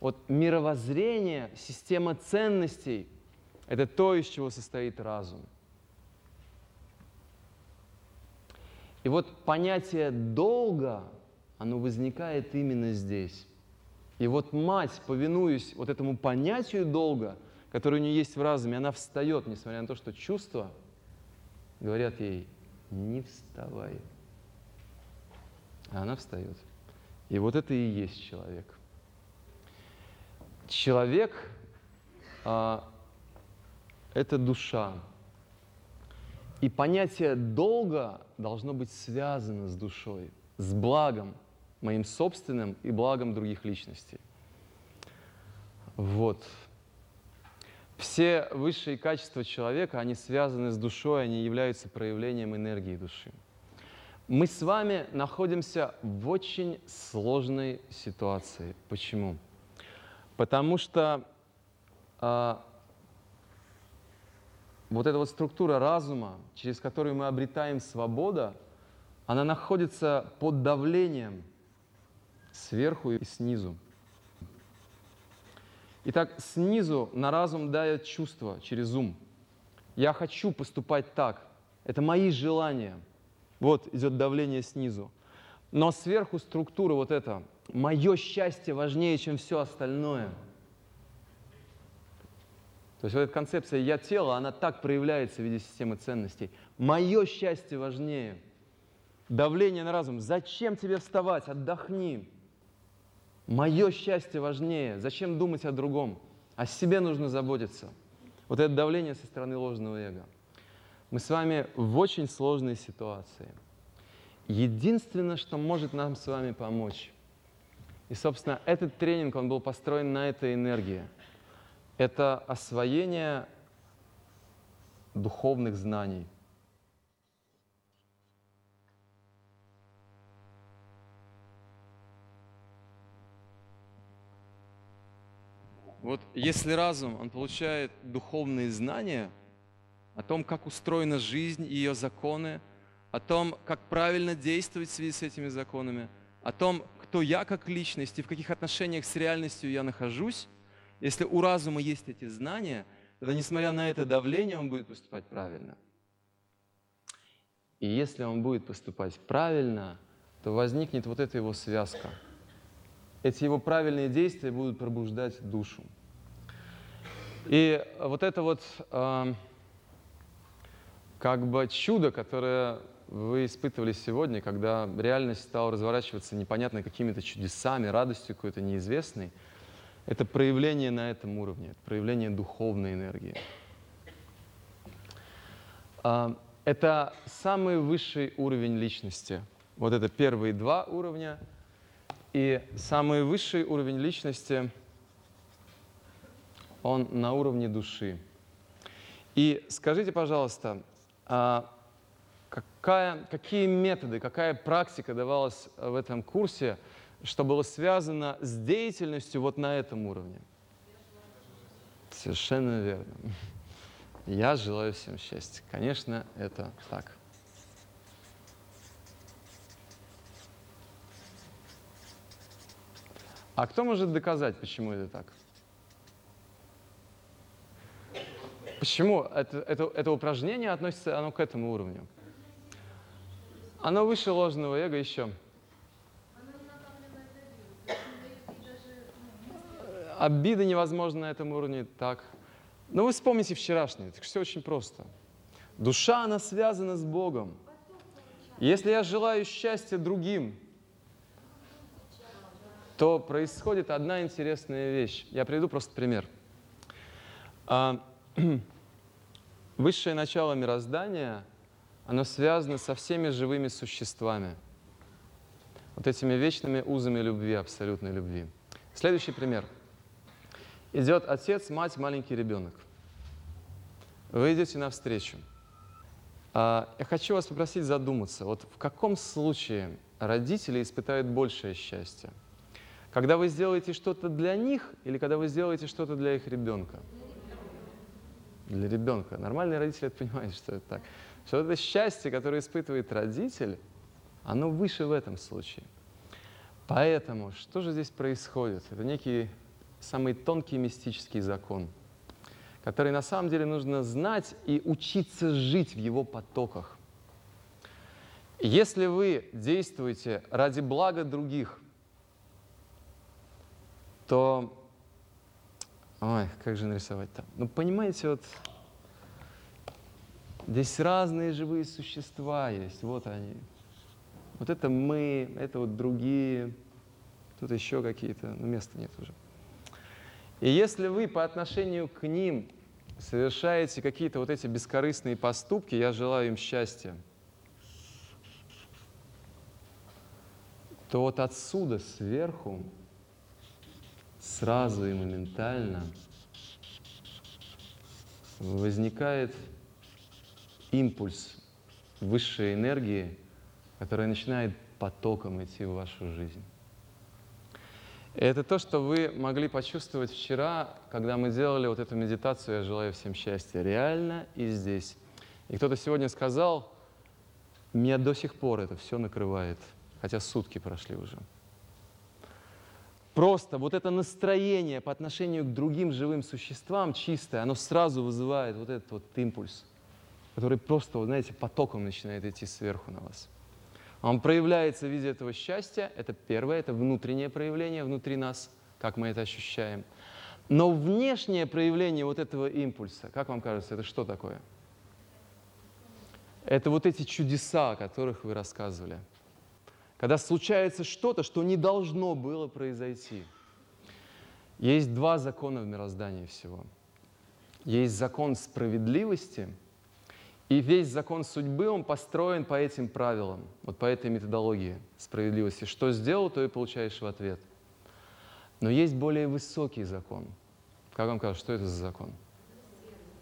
Вот мировоззрение, система ценностей – это то, из чего состоит разум – И вот понятие долга, оно возникает именно здесь. И вот мать, повинуясь вот этому понятию долга, которое у нее есть в разуме, она встает, несмотря на то, что чувства говорят ей, не вставай. А она встает. И вот это и есть человек. Человек а, – это душа, и понятие долга должно быть связано с душой, с благом моим собственным и благом других личностей. Вот. Все высшие качества человека, они связаны с душой, они являются проявлением энергии души. Мы с вами находимся в очень сложной ситуации. Почему? Потому что а, вот эта вот структура разума, через которую мы обретаем свободу, она находится под давлением сверху и снизу. Итак, снизу на разум дает чувство через ум. Я хочу поступать так. Это мои желания. Вот идет давление снизу. Но сверху структура вот эта. Мое счастье важнее, чем все остальное – то есть вот эта концепция «я тело», она так проявляется в виде системы ценностей. Мое счастье важнее. Давление на разум. Зачем тебе вставать? Отдохни. Мое счастье важнее. Зачем думать о другом? О себе нужно заботиться. Вот это давление со стороны ложного эго. Мы с вами в очень сложной ситуации. Единственное, что может нам с вами помочь, и, собственно, этот тренинг, он был построен на этой энергии – это освоение духовных знаний. Вот если разум, он получает духовные знания о том, как устроена жизнь и ее законы, о том, как правильно действовать в связи с этими законами, о том, кто я как личность и в каких отношениях с реальностью я нахожусь, если у разума есть эти знания, тогда, несмотря на это давление, он будет поступать правильно. И если он будет поступать правильно, то возникнет вот эта его связка. Эти его правильные действия будут пробуждать душу. И вот это вот э, как бы чудо, которое вы испытывали сегодня, когда реальность стала разворачиваться непонятно какими-то чудесами, радостью какой-то неизвестной, это проявление на этом уровне, это проявление духовной энергии. А, это самый высший уровень личности. Вот это первые два уровня. И самый высший уровень личности, он на уровне души. И скажите, пожалуйста, а какая, какие методы, какая практика давалась в этом курсе, что было связано с деятельностью вот на этом уровне? Совершенно верно. Я желаю всем счастья. Конечно, это так. А кто может доказать, почему это так? Почему это, это, это упражнение относится оно к этому уровню? Оно выше ложного эго еще. Обида невозможна на этом уровне так. Но вы вспомните вчерашнее, это все очень просто. Душа, она связана с Богом. Если я желаю счастья другим, то происходит одна интересная вещь. Я приведу просто пример. А, высшее начало мироздания, оно связано со всеми живыми существами. Вот этими вечными узами любви, абсолютной любви. Следующий пример – Идет отец, мать, маленький ребенок. Вы идете навстречу. А, я хочу вас попросить задуматься, вот в каком случае родители испытают большее счастье? Когда вы сделаете что-то для них или когда вы сделаете что-то для их ребенка? Для ребенка. Нормальные родители это понимают, что это так. Что это счастье, которое испытывает родитель, оно выше в этом случае. Поэтому что же здесь происходит? Это некий самый тонкий мистический закон, который на самом деле нужно знать и учиться жить в его потоках. Если вы действуете ради блага других, то... Ой, как же нарисовать там? Ну, понимаете, вот здесь разные живые существа есть, вот они. Вот это мы, это вот другие, тут еще какие-то, ну, места нет уже. И если вы по отношению к ним совершаете какие-то вот эти бескорыстные поступки, я желаю им счастья, то вот отсюда, сверху, сразу и моментально возникает импульс высшей энергии, которая начинает потоком идти в вашу жизнь. Это то, что вы могли почувствовать вчера, когда мы делали вот эту медитацию «Я желаю всем счастья» реально и здесь. И кто-то сегодня сказал, меня до сих пор это все накрывает, хотя сутки прошли уже. Просто вот это настроение по отношению к другим живым существам чистое, оно сразу вызывает вот этот вот импульс, который просто, знаете, потоком начинает идти сверху на вас. Он проявляется в виде этого счастья. Это первое, это внутреннее проявление внутри нас, как мы это ощущаем. Но внешнее проявление вот этого импульса, как вам кажется, это что такое? Это вот эти чудеса, о которых вы рассказывали. Когда случается что-то, что не должно было произойти. Есть два закона в мироздании всего. Есть закон справедливости – и весь закон судьбы, он построен по этим правилам, вот по этой методологии справедливости. Что сделал, то и получаешь в ответ. Но есть более высокий закон. Как вам кажется, что это за закон?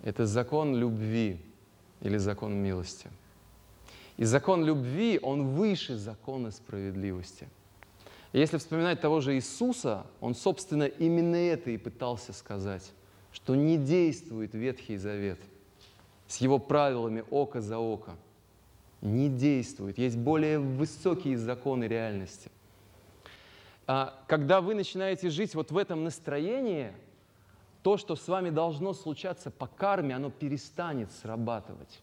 Это закон любви или закон милости. И закон любви, он выше закона справедливости. Если вспоминать того же Иисуса, он, собственно, именно это и пытался сказать, что не действует Ветхий Завет – с его правилами око за око. Не действует. Есть более высокие законы реальности. А когда вы начинаете жить вот в этом настроении, то, что с вами должно случаться по карме, оно перестанет срабатывать.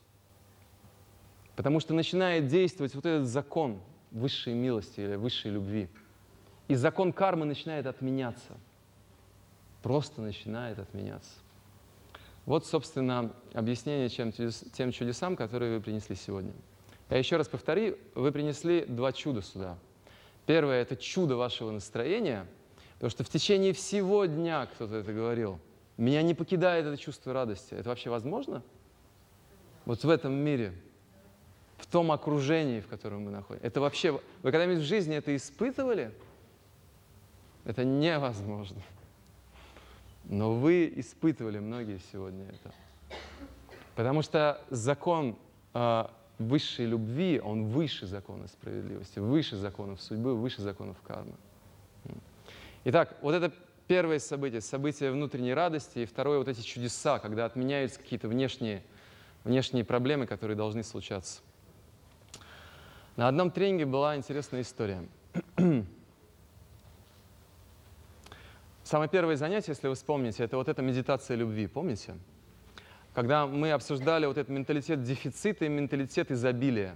Потому что начинает действовать вот этот закон, высшей милости или высшей любви. И закон кармы начинает отменяться. Просто начинает отменяться. Вот, собственно, объяснение чем, тем чудесам, которые вы принесли сегодня. Я еще раз повторю, вы принесли два чуда сюда. Первое – это чудо вашего настроения, потому что в течение всего дня кто-то это говорил. Меня не покидает это чувство радости. Это вообще возможно? Вот в этом мире, в том окружении, в котором мы находимся. Это вообще... Вы когда-нибудь в жизни это испытывали? Это невозможно. Но вы испытывали многие сегодня это. Потому что закон э, высшей любви, он выше закона справедливости, выше законов судьбы, выше законов кармы. Итак, вот это первое событие, событие внутренней радости, и второе, вот эти чудеса, когда отменяются какие-то внешние, внешние проблемы, которые должны случаться. На одном тренинге была интересная история. Самое первое занятие, если вы вспомните, это вот эта медитация любви, помните? Когда мы обсуждали вот этот менталитет дефицита и менталитет изобилия.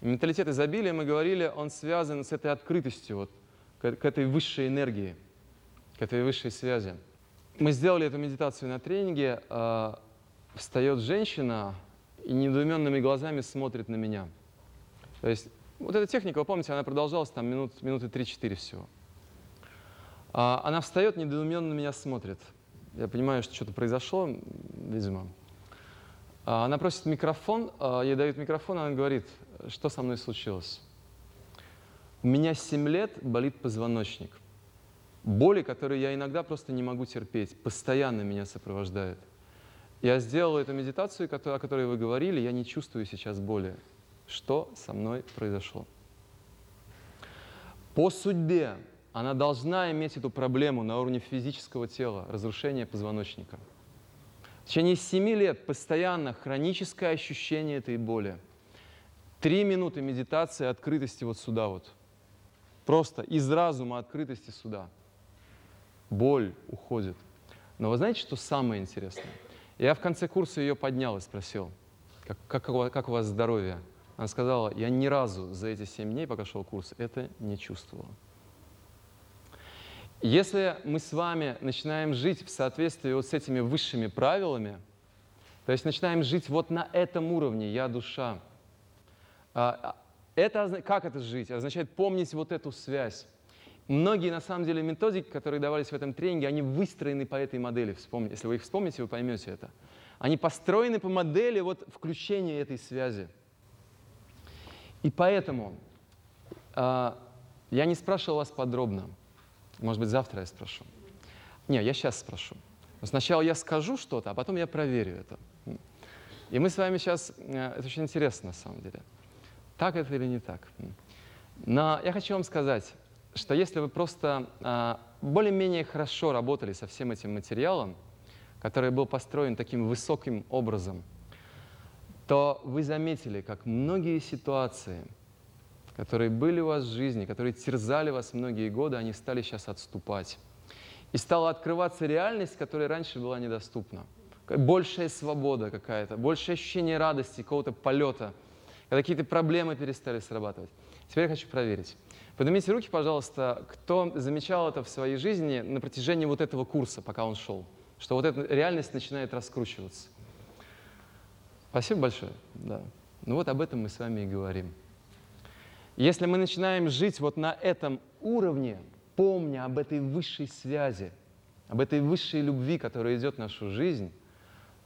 менталитет изобилия, мы говорили, он связан с этой открытостью, вот, к, к этой высшей энергии, к этой высшей связи. Мы сделали эту медитацию на тренинге. Э, встает женщина и недоуменными глазами смотрит на меня. То есть вот эта техника, вы помните, она продолжалась там минут, минуты 3-4 всего. А, она встает, недоуменно на меня смотрит. Я понимаю, что что-то произошло, видимо. А, она просит микрофон, а, ей дают микрофон, она говорит, что со мной случилось. У меня 7 лет болит позвоночник. Боли, которые я иногда просто не могу терпеть, постоянно меня сопровождают. Я сделал эту медитацию, о которой вы говорили, я не чувствую сейчас боли. Что со мной произошло? По судьбе она должна иметь эту проблему на уровне физического тела, разрушения позвоночника. В течение семи лет постоянно хроническое ощущение этой боли. Три минуты медитации открытости вот сюда вот. Просто из разума открытости сюда. Боль уходит. Но вы знаете, что самое интересное? Я в конце курса ее поднял и спросил, как, как, как у вас здоровье? Она сказала, я ни разу за эти семь дней, пока шел курс, это не чувствовала. Если мы с вами начинаем жить в соответствии вот с этими высшими правилами, то есть начинаем жить вот на этом уровне «я душа», а, это, как это жить? Означает помнить вот эту связь. Многие, на самом деле, методики, которые давались в этом тренинге, они выстроены по этой модели. Вспомните, если вы их вспомните, вы поймете это. Они построены по модели вот включения этой связи. И поэтому э, я не спрашивал вас подробно, может быть, завтра я спрошу. Не, я сейчас спрошу. Сначала я скажу что-то, а потом я проверю это. И мы с вами сейчас... Э, это очень интересно, на самом деле. Так это или не так? Но я хочу вам сказать, что если вы просто э, более-менее хорошо работали со всем этим материалом, который был построен таким высоким образом, то вы заметили, как многие ситуации – которые были у вас в жизни, которые терзали вас многие годы, они стали сейчас отступать. И стала открываться реальность, которая раньше была недоступна. Большая свобода какая-то, большее ощущение радости, какого-то полета, когда какие-то проблемы перестали срабатывать. Теперь я хочу проверить. Поднимите руки, пожалуйста, кто замечал это в своей жизни на протяжении вот этого курса, пока он шел, что вот эта реальность начинает раскручиваться. Спасибо большое. Да. Ну вот об этом мы с вами и говорим. Если мы начинаем жить вот на этом уровне, помня об этой высшей связи, об этой высшей любви, которая идет в нашу жизнь,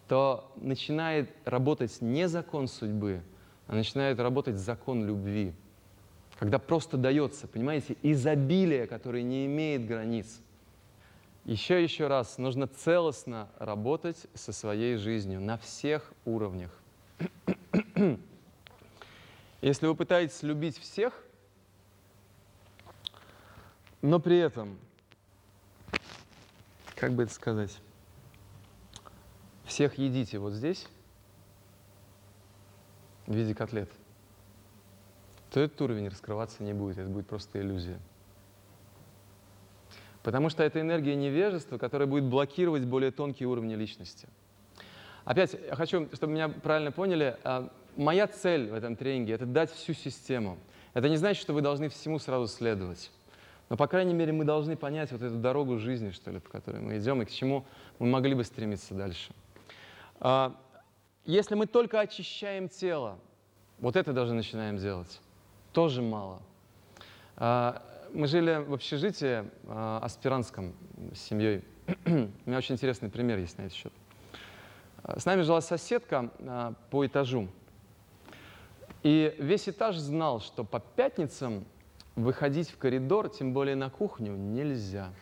то начинает работать не закон судьбы, а начинает работать закон любви. Когда просто дается, понимаете, изобилие, которое не имеет границ. Еще еще раз, нужно целостно работать со своей жизнью на всех уровнях. Если вы пытаетесь любить всех, но при этом, как бы это сказать, всех едите вот здесь, в виде котлет, то этот уровень раскрываться не будет, это будет просто иллюзия. Потому что это энергия невежества, которая будет блокировать более тонкие уровни личности. Опять, я хочу, чтобы меня правильно поняли, а, Моя цель в этом тренинге – это дать всю систему. Это не значит, что вы должны всему сразу следовать. Но, по крайней мере, мы должны понять вот эту дорогу жизни, что ли, по которой мы идем, и к чему мы могли бы стремиться дальше. А, если мы только очищаем тело, вот это даже начинаем делать, тоже мало. А, мы жили в общежитии а, аспирантском с семьей. У меня очень интересный пример есть на этот счет. С нами жила соседка по этажу. И весь этаж знал, что по пятницам выходить в коридор, тем более на кухню, нельзя.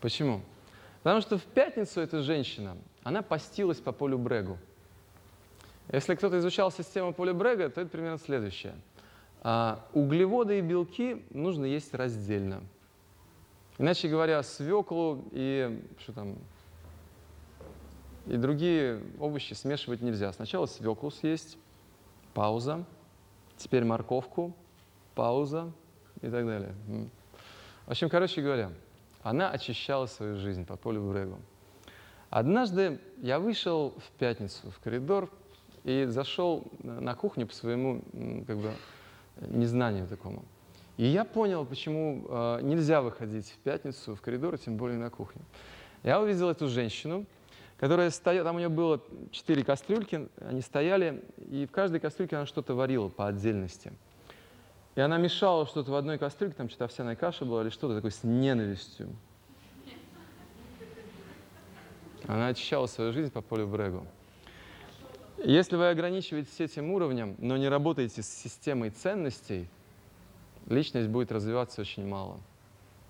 Почему? Потому что в пятницу эта женщина, она постилась по полю Брегу. Если кто-то изучал систему поля Брега, то это примерно следующее. А, углеводы и белки нужно есть раздельно. Иначе говоря, свеклу и что там, и другие овощи смешивать нельзя. Сначала свеклу съесть, пауза, теперь морковку, пауза и так далее. В общем, короче говоря, она очищала свою жизнь по полю Брегу. Однажды я вышел в пятницу в коридор и зашел на кухню по своему как бы, незнанию такому. И я понял, почему э, нельзя выходить в пятницу в коридор, тем более на кухню. Я увидел эту женщину, которая стояла, там у нее было четыре кастрюльки, они стояли, и в каждой кастрюльке она что-то варила по отдельности – и она мешала что-то в одной кастрюльке, там что-то овсяная каша была или что-то такое с ненавистью. Она очищала свою жизнь по полю Брегу. Если вы ограничиваетесь этим уровнем, но не работаете с системой ценностей, личность будет развиваться очень мало.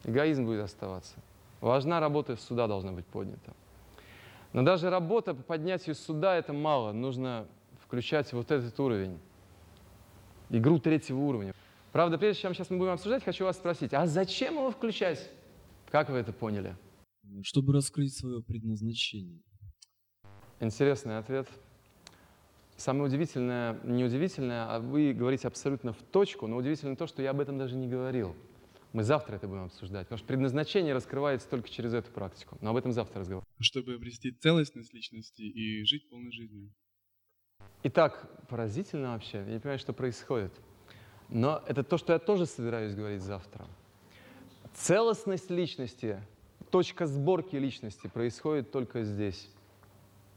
Эгоизм будет оставаться. Важна работа суда должна быть поднята. Но даже работа по поднятию суда это мало. Нужно включать вот этот уровень. Игру третьего уровня. Правда, прежде чем сейчас мы будем обсуждать, хочу вас спросить, а зачем его включать? Как вы это поняли? Чтобы раскрыть свое предназначение. Интересный ответ. Самое удивительное, не удивительное, а вы говорите абсолютно в точку, но удивительно то, что я об этом даже не говорил. Мы завтра это будем обсуждать, потому что предназначение раскрывается только через эту практику. Но об этом завтра разговор. Чтобы обрести целостность личности и жить полной жизнью. Итак, поразительно вообще. Я не понимаю, что происходит. Но это то, что я тоже собираюсь говорить завтра. Целостность личности, точка сборки личности происходит только здесь.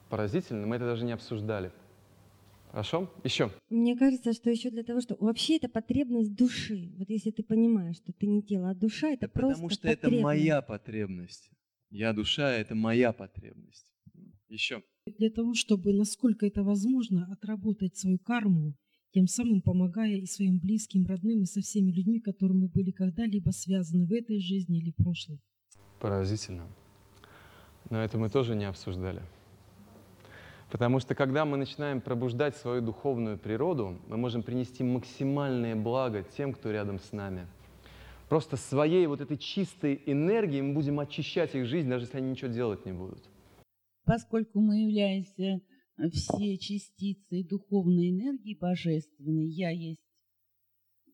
Поразительно, мы это даже не обсуждали. Хорошо? Еще. Мне кажется, что еще для того, что вообще это потребность души. Вот если ты понимаешь, что ты не тело, а душа, это да просто Потому что это моя потребность. Я душа, это моя потребность. Еще. Для того, чтобы, насколько это возможно, отработать свою карму тем самым помогая и своим близким, родным, и со всеми людьми, которыми были когда-либо связаны в этой жизни или прошлой. Поразительно. Но это мы тоже не обсуждали. Потому что когда мы начинаем пробуждать свою духовную природу, мы можем принести максимальное благо тем, кто рядом с нами. Просто своей вот этой чистой энергией мы будем очищать их жизнь, даже если они ничего делать не будут. Поскольку мы являемся все частицы духовной энергии божественной, я есть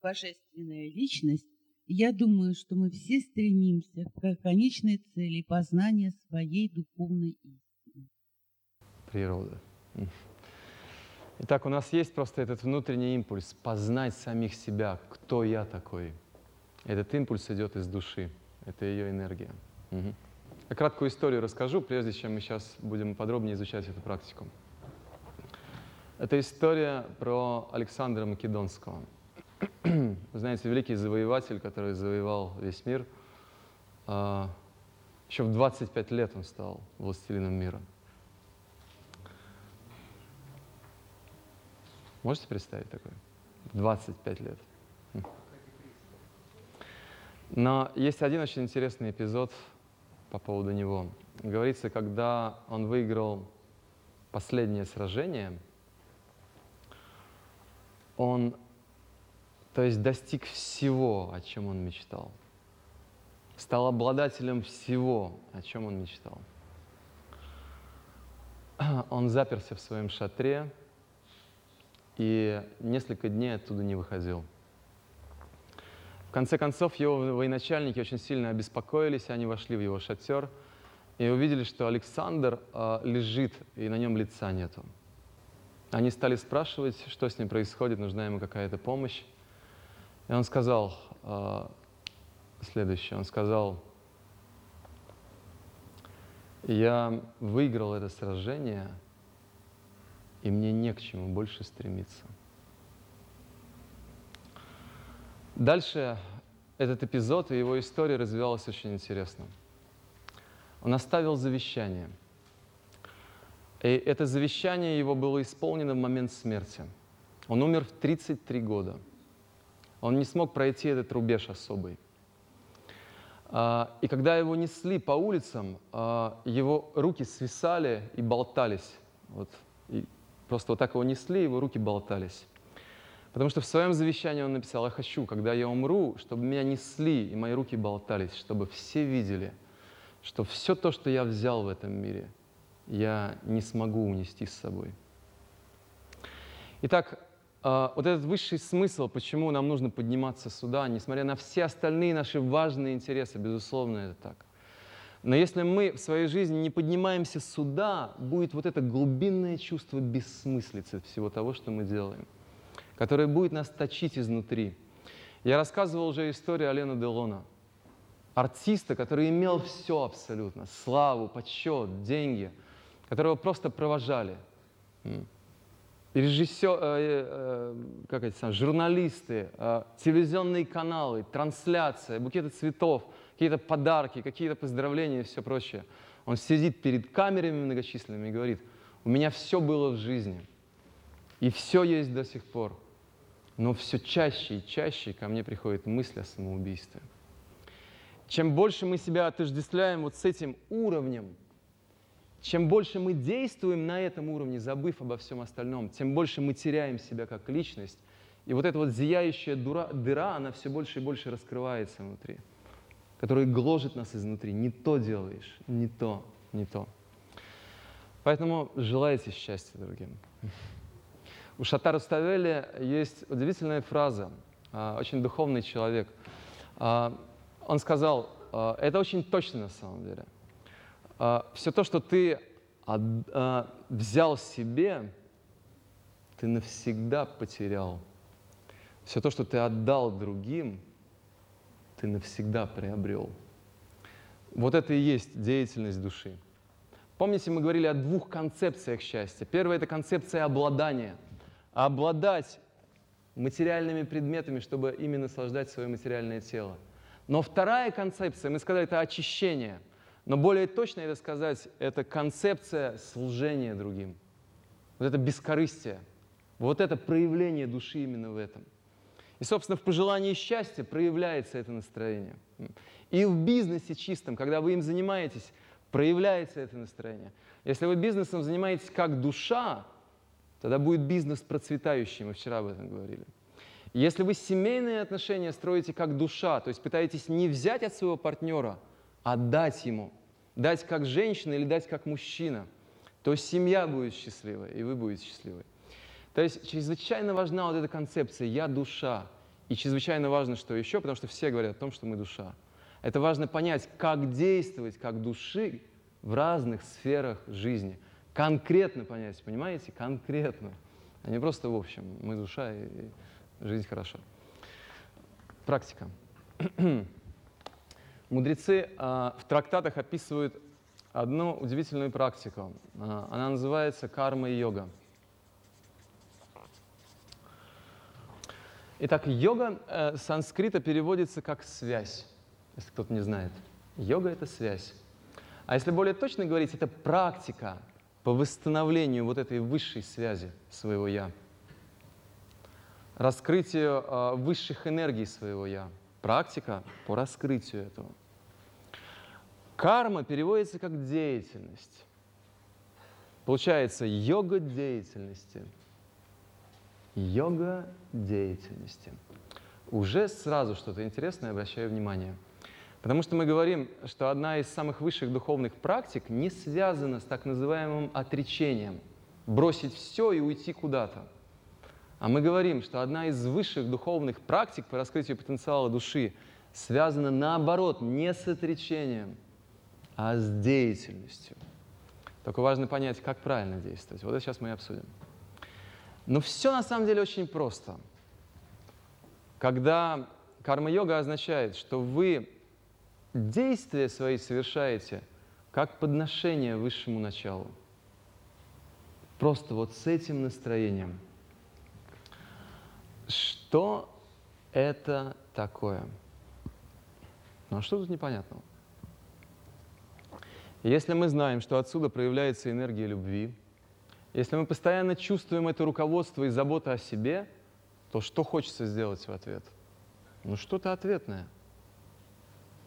божественная личность, я думаю, что мы все стремимся к конечной цели познания своей духовной истины. Природа. Итак, у нас есть просто этот внутренний импульс познать самих себя, кто я такой. Этот импульс идет из души, это ее энергия. Угу. Я краткую историю расскажу, прежде чем мы сейчас будем подробнее изучать эту практику. Это история про Александра Македонского. Вы знаете, великий завоеватель, который завоевал весь мир. А, Еще в 25 лет он стал властелином мира. Можете представить такое? 25 лет. Но есть один очень интересный эпизод по поводу него. Говорится, когда он выиграл последнее сражение – он, то есть, достиг всего, о чем он мечтал. Стал обладателем всего, о чем он мечтал. Он заперся в своем шатре и несколько дней оттуда не выходил. В конце концов, его военачальники очень сильно обеспокоились, они вошли в его шатер и увидели, что Александр э, лежит, и на нем лица нету. Они стали спрашивать, что с ним происходит, нужна ему какая-то помощь. И он сказал э, следующее. Он сказал, я выиграл это сражение, и мне не к чему больше стремиться. Дальше этот эпизод и его история развивалась очень интересно. Он оставил завещание. И это завещание его было исполнено в момент смерти. Он умер в 33 года. Он не смог пройти этот рубеж особый. А, и когда его несли по улицам, а, его руки свисали и болтались. Вот. И просто вот так его несли, его руки болтались. Потому что в своем завещании он написал, я хочу, когда я умру, чтобы меня несли, и мои руки болтались, чтобы все видели, что все то, что я взял в этом мире, я не смогу унести с собой. Итак, а, вот этот высший смысл, почему нам нужно подниматься сюда, несмотря на все остальные наши важные интересы, безусловно, это так. Но если мы в своей жизни не поднимаемся сюда, будет вот это глубинное чувство бессмыслицы всего того, что мы делаем, которое будет нас точить изнутри. Я рассказывал уже историю Алена Делона, артиста, который имел все абсолютно, славу, почет, деньги, которого просто провожали. Режиссер, э, э, как эти самые, журналисты, э, телевизионные каналы, трансляция, букеты цветов, какие-то подарки, какие-то поздравления и все прочее. Он сидит перед камерами многочисленными и говорит, у меня все было в жизни, и все есть до сих пор, но все чаще и чаще ко мне приходит мысль о самоубийстве. Чем больше мы себя отождествляем вот с этим уровнем, чем больше мы действуем на этом уровне, забыв обо всем остальном, тем больше мы теряем себя как личность. И вот эта вот зияющая дыра, она все больше и больше раскрывается внутри, которая гложет нас изнутри. Не то делаешь, не то, не то. Поэтому желайте счастья другим. У Шатара Ставели есть удивительная фраза, а, очень духовный человек. А, он сказал, а, это очень точно на самом деле – все то, что ты взял себе, ты навсегда потерял. Все то, что ты отдал другим, ты навсегда приобрел. Вот это и есть деятельность души. Помните, мы говорили о двух концепциях счастья. Первая – это концепция обладания. Обладать материальными предметами, чтобы ими наслаждать свое материальное тело. Но вторая концепция, мы сказали, это очищение – но более точно это сказать, это концепция служения другим. Вот это бескорыстие. Вот это проявление души именно в этом. И, собственно, в пожелании счастья проявляется это настроение. И в бизнесе чистом, когда вы им занимаетесь, проявляется это настроение. Если вы бизнесом занимаетесь как душа, тогда будет бизнес процветающий, мы вчера об этом говорили. Если вы семейные отношения строите как душа, то есть пытаетесь не взять от своего партнера, а дать ему, дать как женщина или дать как мужчина, то семья будет счастливой, и вы будете счастливы. То есть чрезвычайно важна вот эта концепция «я душа». И чрезвычайно важно, что еще, потому что все говорят о том, что мы душа. Это важно понять, как действовать как души в разных сферах жизни. Конкретно понять, понимаете? Конкретно. А не просто в общем. Мы душа и жизнь хорошо. Практика. Мудрецы а, в трактатах описывают одну удивительную практику. А, она называется карма-йога. Итак, йога э, с санскрита переводится как связь, если кто-то не знает. Йога — это связь. А если более точно говорить, это практика по восстановлению вот этой высшей связи своего «я», раскрытию э, высших энергий своего «я», практика по раскрытию этого. Карма переводится как деятельность. Получается йога деятельности. Йога деятельности. Уже сразу что-то интересное обращаю внимание. Потому что мы говорим, что одна из самых высших духовных практик не связана с так называемым отречением. Бросить все и уйти куда-то. А мы говорим, что одна из высших духовных практик по раскрытию потенциала души связана наоборот, не с отречением, а с деятельностью. Только важно понять, как правильно действовать. Вот это сейчас мы и обсудим. Но все на самом деле очень просто. Когда карма-йога означает, что вы действия свои совершаете как подношение высшему началу. Просто вот с этим настроением. Что это такое? Ну а что тут непонятного? Если мы знаем, что отсюда проявляется энергия любви, если мы постоянно чувствуем это руководство и заботу о себе, то что хочется сделать в ответ? Ну что-то ответное.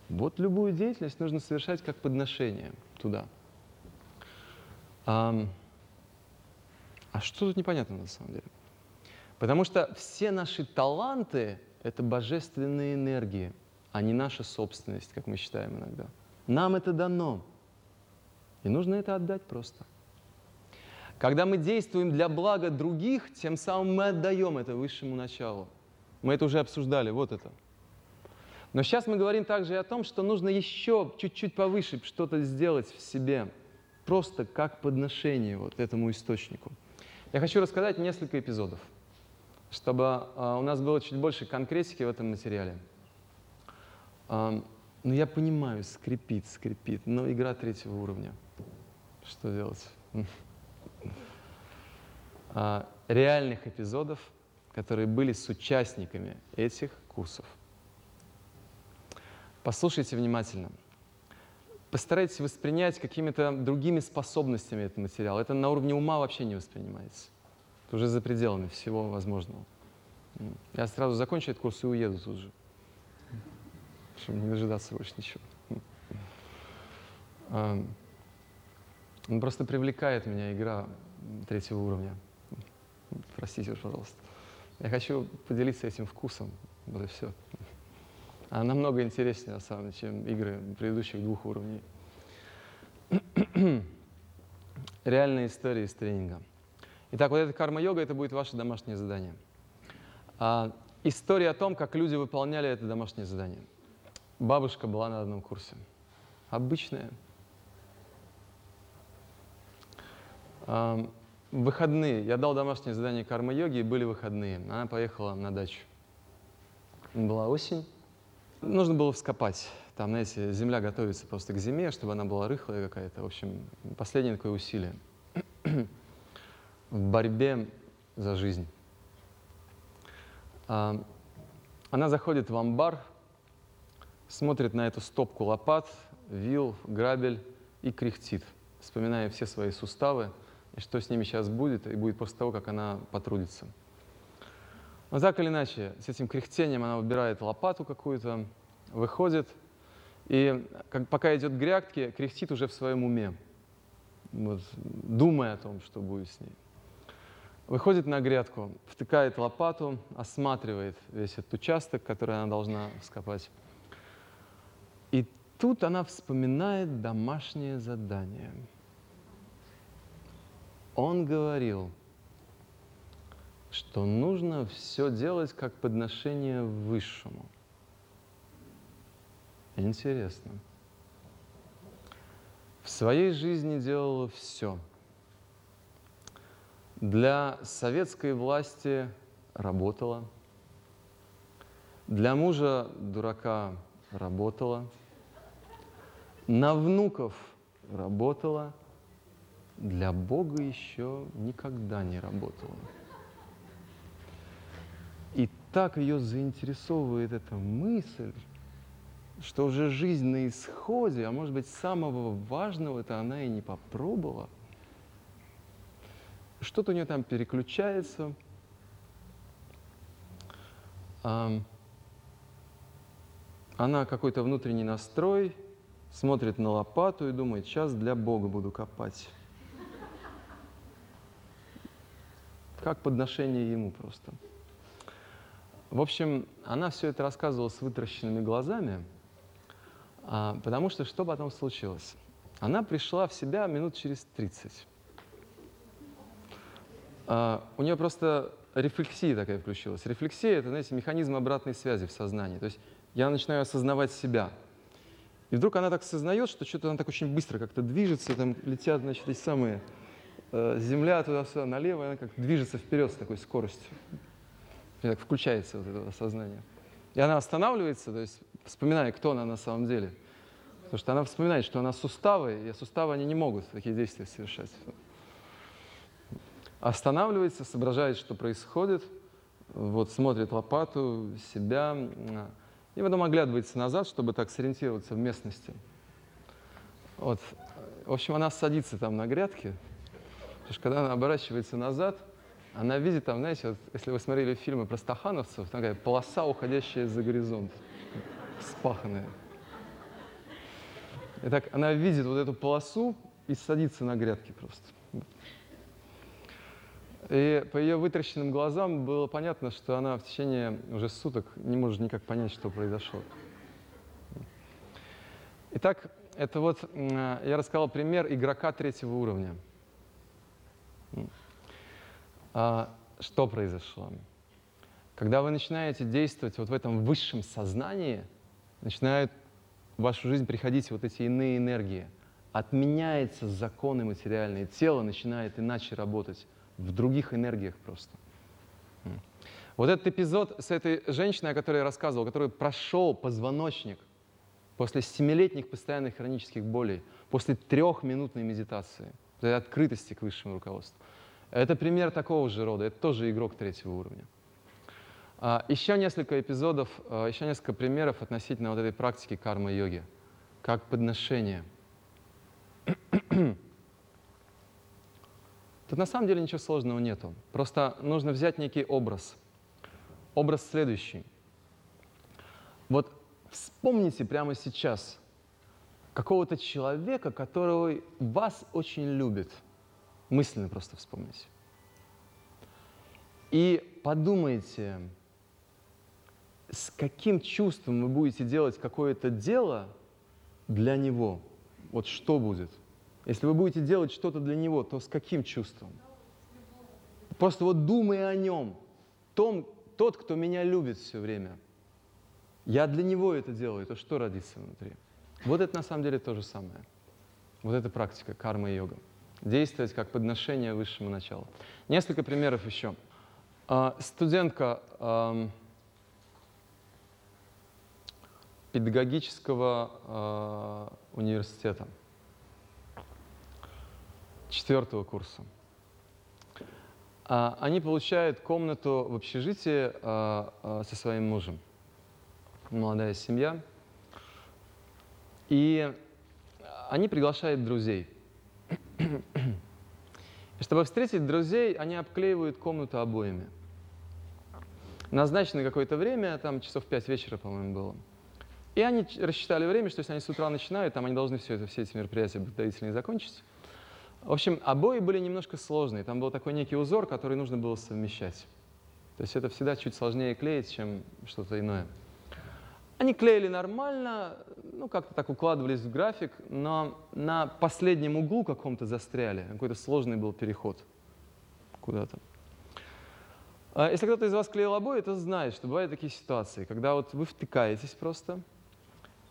Вот любую деятельность нужно совершать как подношение туда. А, а что тут непонятно на самом деле? Потому что все наши таланты — это божественные энергии, а не наша собственность, как мы считаем иногда. Нам это дано. И нужно это отдать просто. Когда мы действуем для блага других, тем самым мы отдаем это высшему началу. Мы это уже обсуждали, вот это. Но сейчас мы говорим также и о том, что нужно еще чуть-чуть повыше что-то сделать в себе, просто как подношение вот этому источнику. Я хочу рассказать несколько эпизодов, чтобы э, у нас было чуть больше конкретики в этом материале. Э, ну, я понимаю, скрипит, скрипит, но игра третьего уровня. Что делать? Э, реальных эпизодов, которые были с участниками этих курсов. Послушайте внимательно. Постарайтесь воспринять какими-то другими способностями этот материал. Это на уровне ума вообще не воспринимается. Это уже за пределами всего возможного. Я сразу закончу этот курс и уеду тут же. Чтобы не дожидаться больше ничего. Он просто привлекает меня игра третьего уровня. Простите, пожалуйста. Я хочу поделиться этим вкусом. Вот и все. Она намного интереснее, на самом деле, чем игры предыдущих двух уровней. Реальные истории из тренинга. Итак, вот эта карма-йога, это будет ваше домашнее задание. А, история о том, как люди выполняли это домашнее задание. Бабушка была на одном курсе. Обычная. Выходные. Я дал домашнее задание карма-йоги, и были выходные. Она поехала на дачу. Была осень. Нужно было вскопать. Там, знаете, земля готовится просто к зиме, чтобы она была рыхлая какая-то. В общем, последнее такое усилие в борьбе за жизнь. А, она заходит в амбар, смотрит на эту стопку лопат, вил, грабель и кряхтит, вспоминая все свои суставы, и что с ними сейчас будет, и будет после того, как она потрудится. Но так или иначе, с этим кряхтением она выбирает лопату какую-то, выходит, и как, пока идет к грядке, кряхтит уже в своем уме, вот, думая о том, что будет с ней. Выходит на грядку, втыкает лопату, осматривает весь этот участок, который она должна вскопать. И тут она вспоминает домашнее задание. Он говорил – что нужно все делать как подношение высшему. Интересно. В своей жизни делала все. Для советской власти работала, для мужа дурака работала, на внуков работала, для Бога еще никогда не работала. И так ее заинтересовывает эта мысль, что уже жизнь на исходе, а может быть самого важного-то она и не попробовала. Что-то у нее там переключается. Она какой-то внутренний настрой, смотрит на лопату и думает, сейчас для Бога буду копать. Как подношение ему просто. В общем, она все это рассказывала с вытаращенными глазами, а, потому что что потом случилось? Она пришла в себя минут через 30. А, у нее просто рефлексия такая включилась. Рефлексия — это, знаете, механизм обратной связи в сознании. То есть я начинаю осознавать себя. И вдруг она так осознает, что что-то она так очень быстро как-то движется, там летят, значит, эти самые Земля туда-сюда налево, она как движется вперед с такой скоростью. И так включается вот это осознание. И она останавливается, то есть вспоминая, кто она на самом деле. Потому что она вспоминает, что она суставы, и суставы они не могут такие действия совершать. Останавливается, соображает, что происходит, вот смотрит лопату, себя, и потом оглядывается назад, чтобы так сориентироваться в местности. Вот. В общем, она садится там на грядке, потому что когда она оборачивается назад, она видит там, знаете, вот, если вы смотрели фильмы про стахановцев, такая полоса, уходящая за горизонт, спаханная. И так она видит вот эту полосу и садится на грядке просто. И по ее вытращенным глазам было понятно, что она в течение уже суток не может никак понять, что произошло. Итак, это вот я рассказал пример игрока третьего уровня. А, что произошло? Когда вы начинаете действовать вот в этом высшем сознании, начинают в вашу жизнь приходить вот эти иные энергии. Отменяется законы материальные, тело начинает иначе работать в других энергиях просто. Вот этот эпизод с этой женщиной, о которой я рассказывал, который прошел позвоночник после семилетних постоянных хронических болей, после трехминутной медитации, открытости к высшему руководству. Это пример такого же рода, это тоже игрок третьего уровня. А, еще несколько эпизодов, а, еще несколько примеров относительно вот этой практики карма-йоги, как подношение – Тут на самом деле ничего сложного нету. Просто нужно взять некий образ. Образ следующий. Вот вспомните прямо сейчас какого-то человека, которого вас очень любит. Мысленно просто вспомните. И подумайте, с каким чувством вы будете делать какое-то дело для него. Вот что будет? Если вы будете делать что-то для Него, то с каким чувством? Просто вот думая о Нем, том, тот, кто меня любит все время, я для Него это делаю, то что родится внутри? Вот это на самом деле то же самое. Вот эта практика карма-йога. Действовать как подношение высшему началу. Несколько примеров еще. А, студентка педагогического а, университета – четвертого курса. А, они получают комнату в общежитии со своим мужем. Молодая семья. И они приглашают друзей. И чтобы встретить друзей, они обклеивают комнату обоями. Назначено какое-то время, там часов 5 вечера, по-моему, было. И они рассчитали время, что если они с утра начинают, там они должны все, это, все эти мероприятия благотворительные закончить. В общем, обои были немножко сложные. Там был такой некий узор, который нужно было совмещать. То есть это всегда чуть сложнее клеить, чем что-то иное. Они клеили нормально, ну как-то так укладывались в график, но на последнем углу каком-то застряли. Какой-то сложный был переход куда-то. А если кто-то из вас клеил обои, то знает, что бывают такие ситуации, когда вот вы втыкаетесь просто,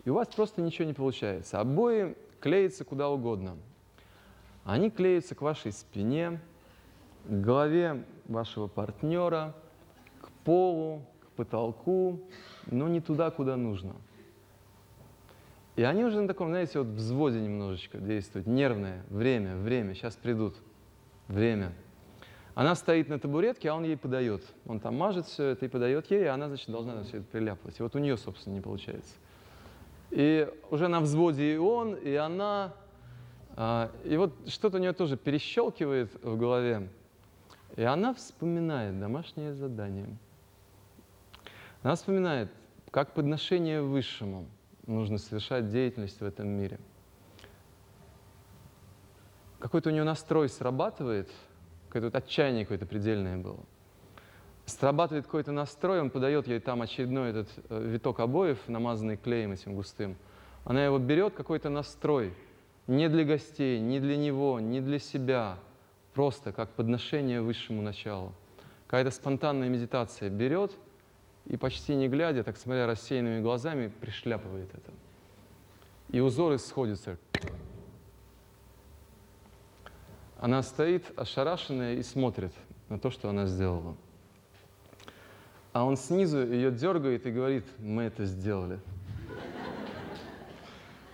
и у вас просто ничего не получается. Обои клеятся куда угодно. Они клеятся к вашей спине, к голове вашего партнера, к полу, к потолку, но не туда, куда нужно. И они уже на таком, знаете, вот взводе немножечко действуют, нервное, время, время, сейчас придут, время. Она стоит на табуретке, а он ей подает. Он там мажет все это и подает ей, а она, значит, должна все это приляпывать. И вот у нее, собственно, не получается. И уже на взводе и он, и она, а, и вот что-то у нее тоже перещелкивает в голове, и она вспоминает домашнее задание. Она вспоминает, как подношение высшему нужно совершать деятельность в этом мире. Какой-то у нее настрой срабатывает, какое-то отчаяние какое-то предельное было. Срабатывает какой-то настрой, он подает ей там очередной этот э, виток обоев, намазанный клеем этим густым. Она его берет, какой-то настрой – не для гостей, не для него, не для себя, просто как подношение высшему началу. Какая-то спонтанная медитация берет и почти не глядя, так смотря рассеянными глазами, пришляпывает это. И узоры сходятся. Она стоит ошарашенная и смотрит на то, что она сделала. А он снизу ее дергает и говорит, мы это сделали.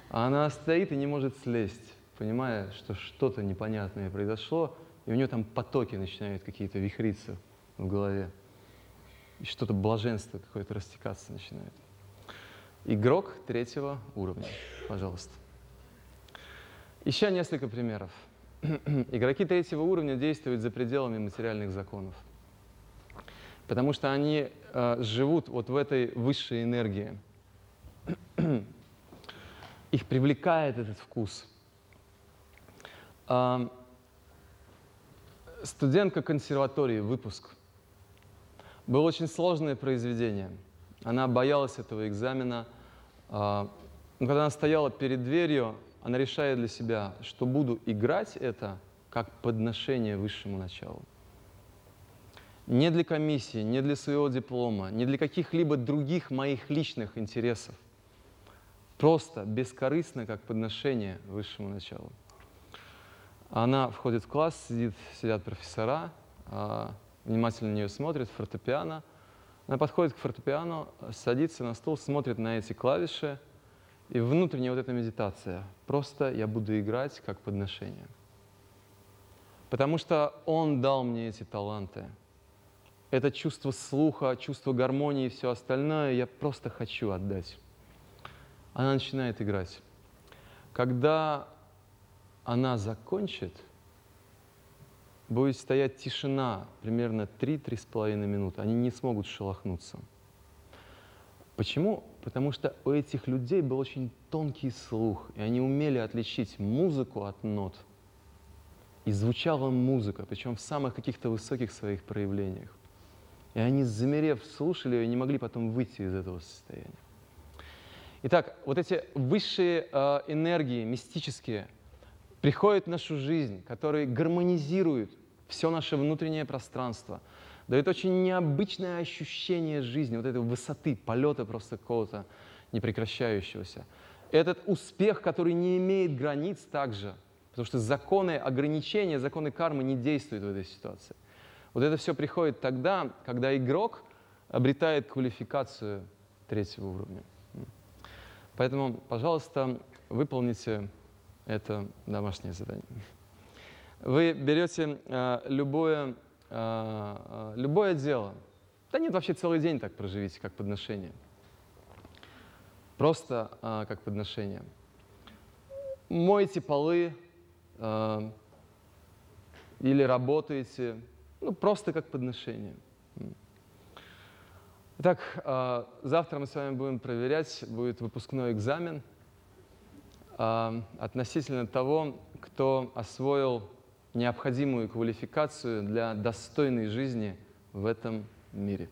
А она стоит и не может слезть, понимая, что что-то непонятное произошло, и у нее там потоки начинают какие-то вихриться в голове. И что-то блаженство какое-то растекаться начинает. Игрок третьего уровня, пожалуйста. Еще несколько примеров. Игроки третьего уровня действуют за пределами материальных законов. Потому что они э, живут вот в этой высшей энергии. Их привлекает этот вкус. Э, студентка консерватории, выпуск. Было очень сложное произведение. Она боялась этого экзамена. Э, но когда она стояла перед дверью, она решает для себя, что буду играть это как подношение высшему началу. Не для комиссии, не для своего диплома, не для каких-либо других моих личных интересов. Просто бескорыстно, как подношение высшему началу. Она входит в класс, сидит, сидят профессора, а, внимательно на нее смотрят, фортепиано. Она подходит к фортепиано, садится на стул, смотрит на эти клавиши – и внутренняя вот эта медитация. Просто я буду играть как подношение. Потому что Он дал мне эти таланты. Это чувство слуха, чувство гармонии и все остальное я просто хочу отдать. Она начинает играть. Когда она закончит, будет стоять тишина примерно 3-3,5 минуты. Они не смогут шелохнуться. Почему? Потому что у этих людей был очень тонкий слух, и они умели отличить музыку от нот. И звучала музыка, причем в самых каких-то высоких своих проявлениях. И они, замерев, слушали ее и не могли потом выйти из этого состояния. Итак, вот эти высшие э, энергии, мистические, приходят в нашу жизнь, которые гармонизируют все наше внутреннее пространство – дает очень необычное ощущение жизни, вот этой высоты, полета просто какого-то непрекращающегося. Этот успех, который не имеет границ также, потому что законы ограничения, законы кармы не действуют в этой ситуации. Вот это все приходит тогда, когда игрок обретает квалификацию третьего уровня. Поэтому, пожалуйста, выполните это домашнее задание. Вы берете э, любое а, а, любое дело. Да нет, вообще целый день так проживите, как подношение. Просто а, как подношение. Мойте полы а, или работаете, ну, просто как подношение. Итак, а, завтра мы с вами будем проверять, будет выпускной экзамен относительно того, кто освоил необходимую квалификацию для достойной жизни в этом мире.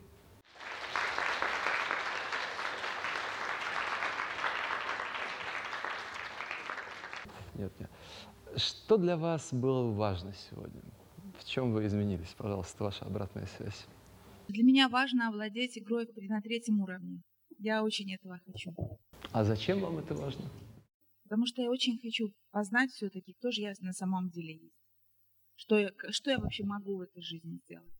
Нет, нет. Что для вас было важно сегодня? В чем вы изменились? Пожалуйста, ваша обратная связь. Для меня важно овладеть игрой на третьем уровне. Я очень этого хочу. А зачем вам это важно? Потому что я очень хочу познать все-таки, кто же я на самом деле есть. Что я, что я вообще могу в этой жизни сделать?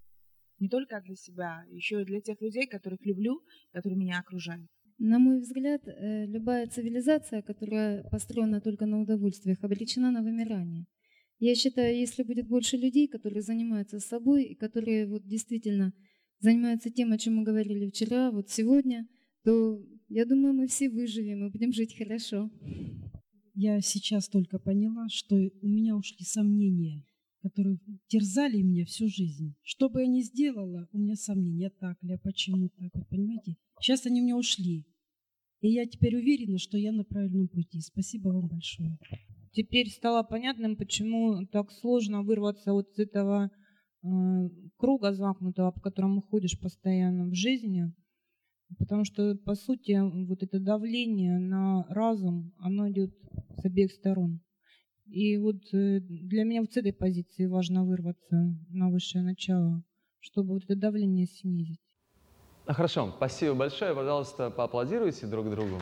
Не только для себя, еще и для тех людей, которых люблю, которые меня окружают. На мой взгляд, э, любая цивилизация, которая построена только на удовольствиях, обречена на вымирание. Я считаю, если будет больше людей, которые занимаются собой и которые вот действительно занимаются тем, о чем мы говорили вчера, вот сегодня, то я думаю, мы все выживем и будем жить хорошо. Я сейчас только поняла, что у меня ушли сомнения которые терзали меня всю жизнь. Что бы я ни сделала, у меня сомнения, так ли, а почему так, вот, понимаете? Сейчас они у меня ушли. И я теперь уверена, что я на правильном пути. Спасибо вам большое. Теперь стало понятным, почему так сложно вырваться вот из этого э, круга замкнутого, по которому ходишь постоянно в жизни. Потому что, по сути, вот это давление на разум, оно идет с обеих сторон. И вот э, для меня вот с этой позиции важно вырваться на высшее начало, чтобы вот это давление снизить. Хорошо, спасибо большое. Пожалуйста, поаплодируйте друг другу.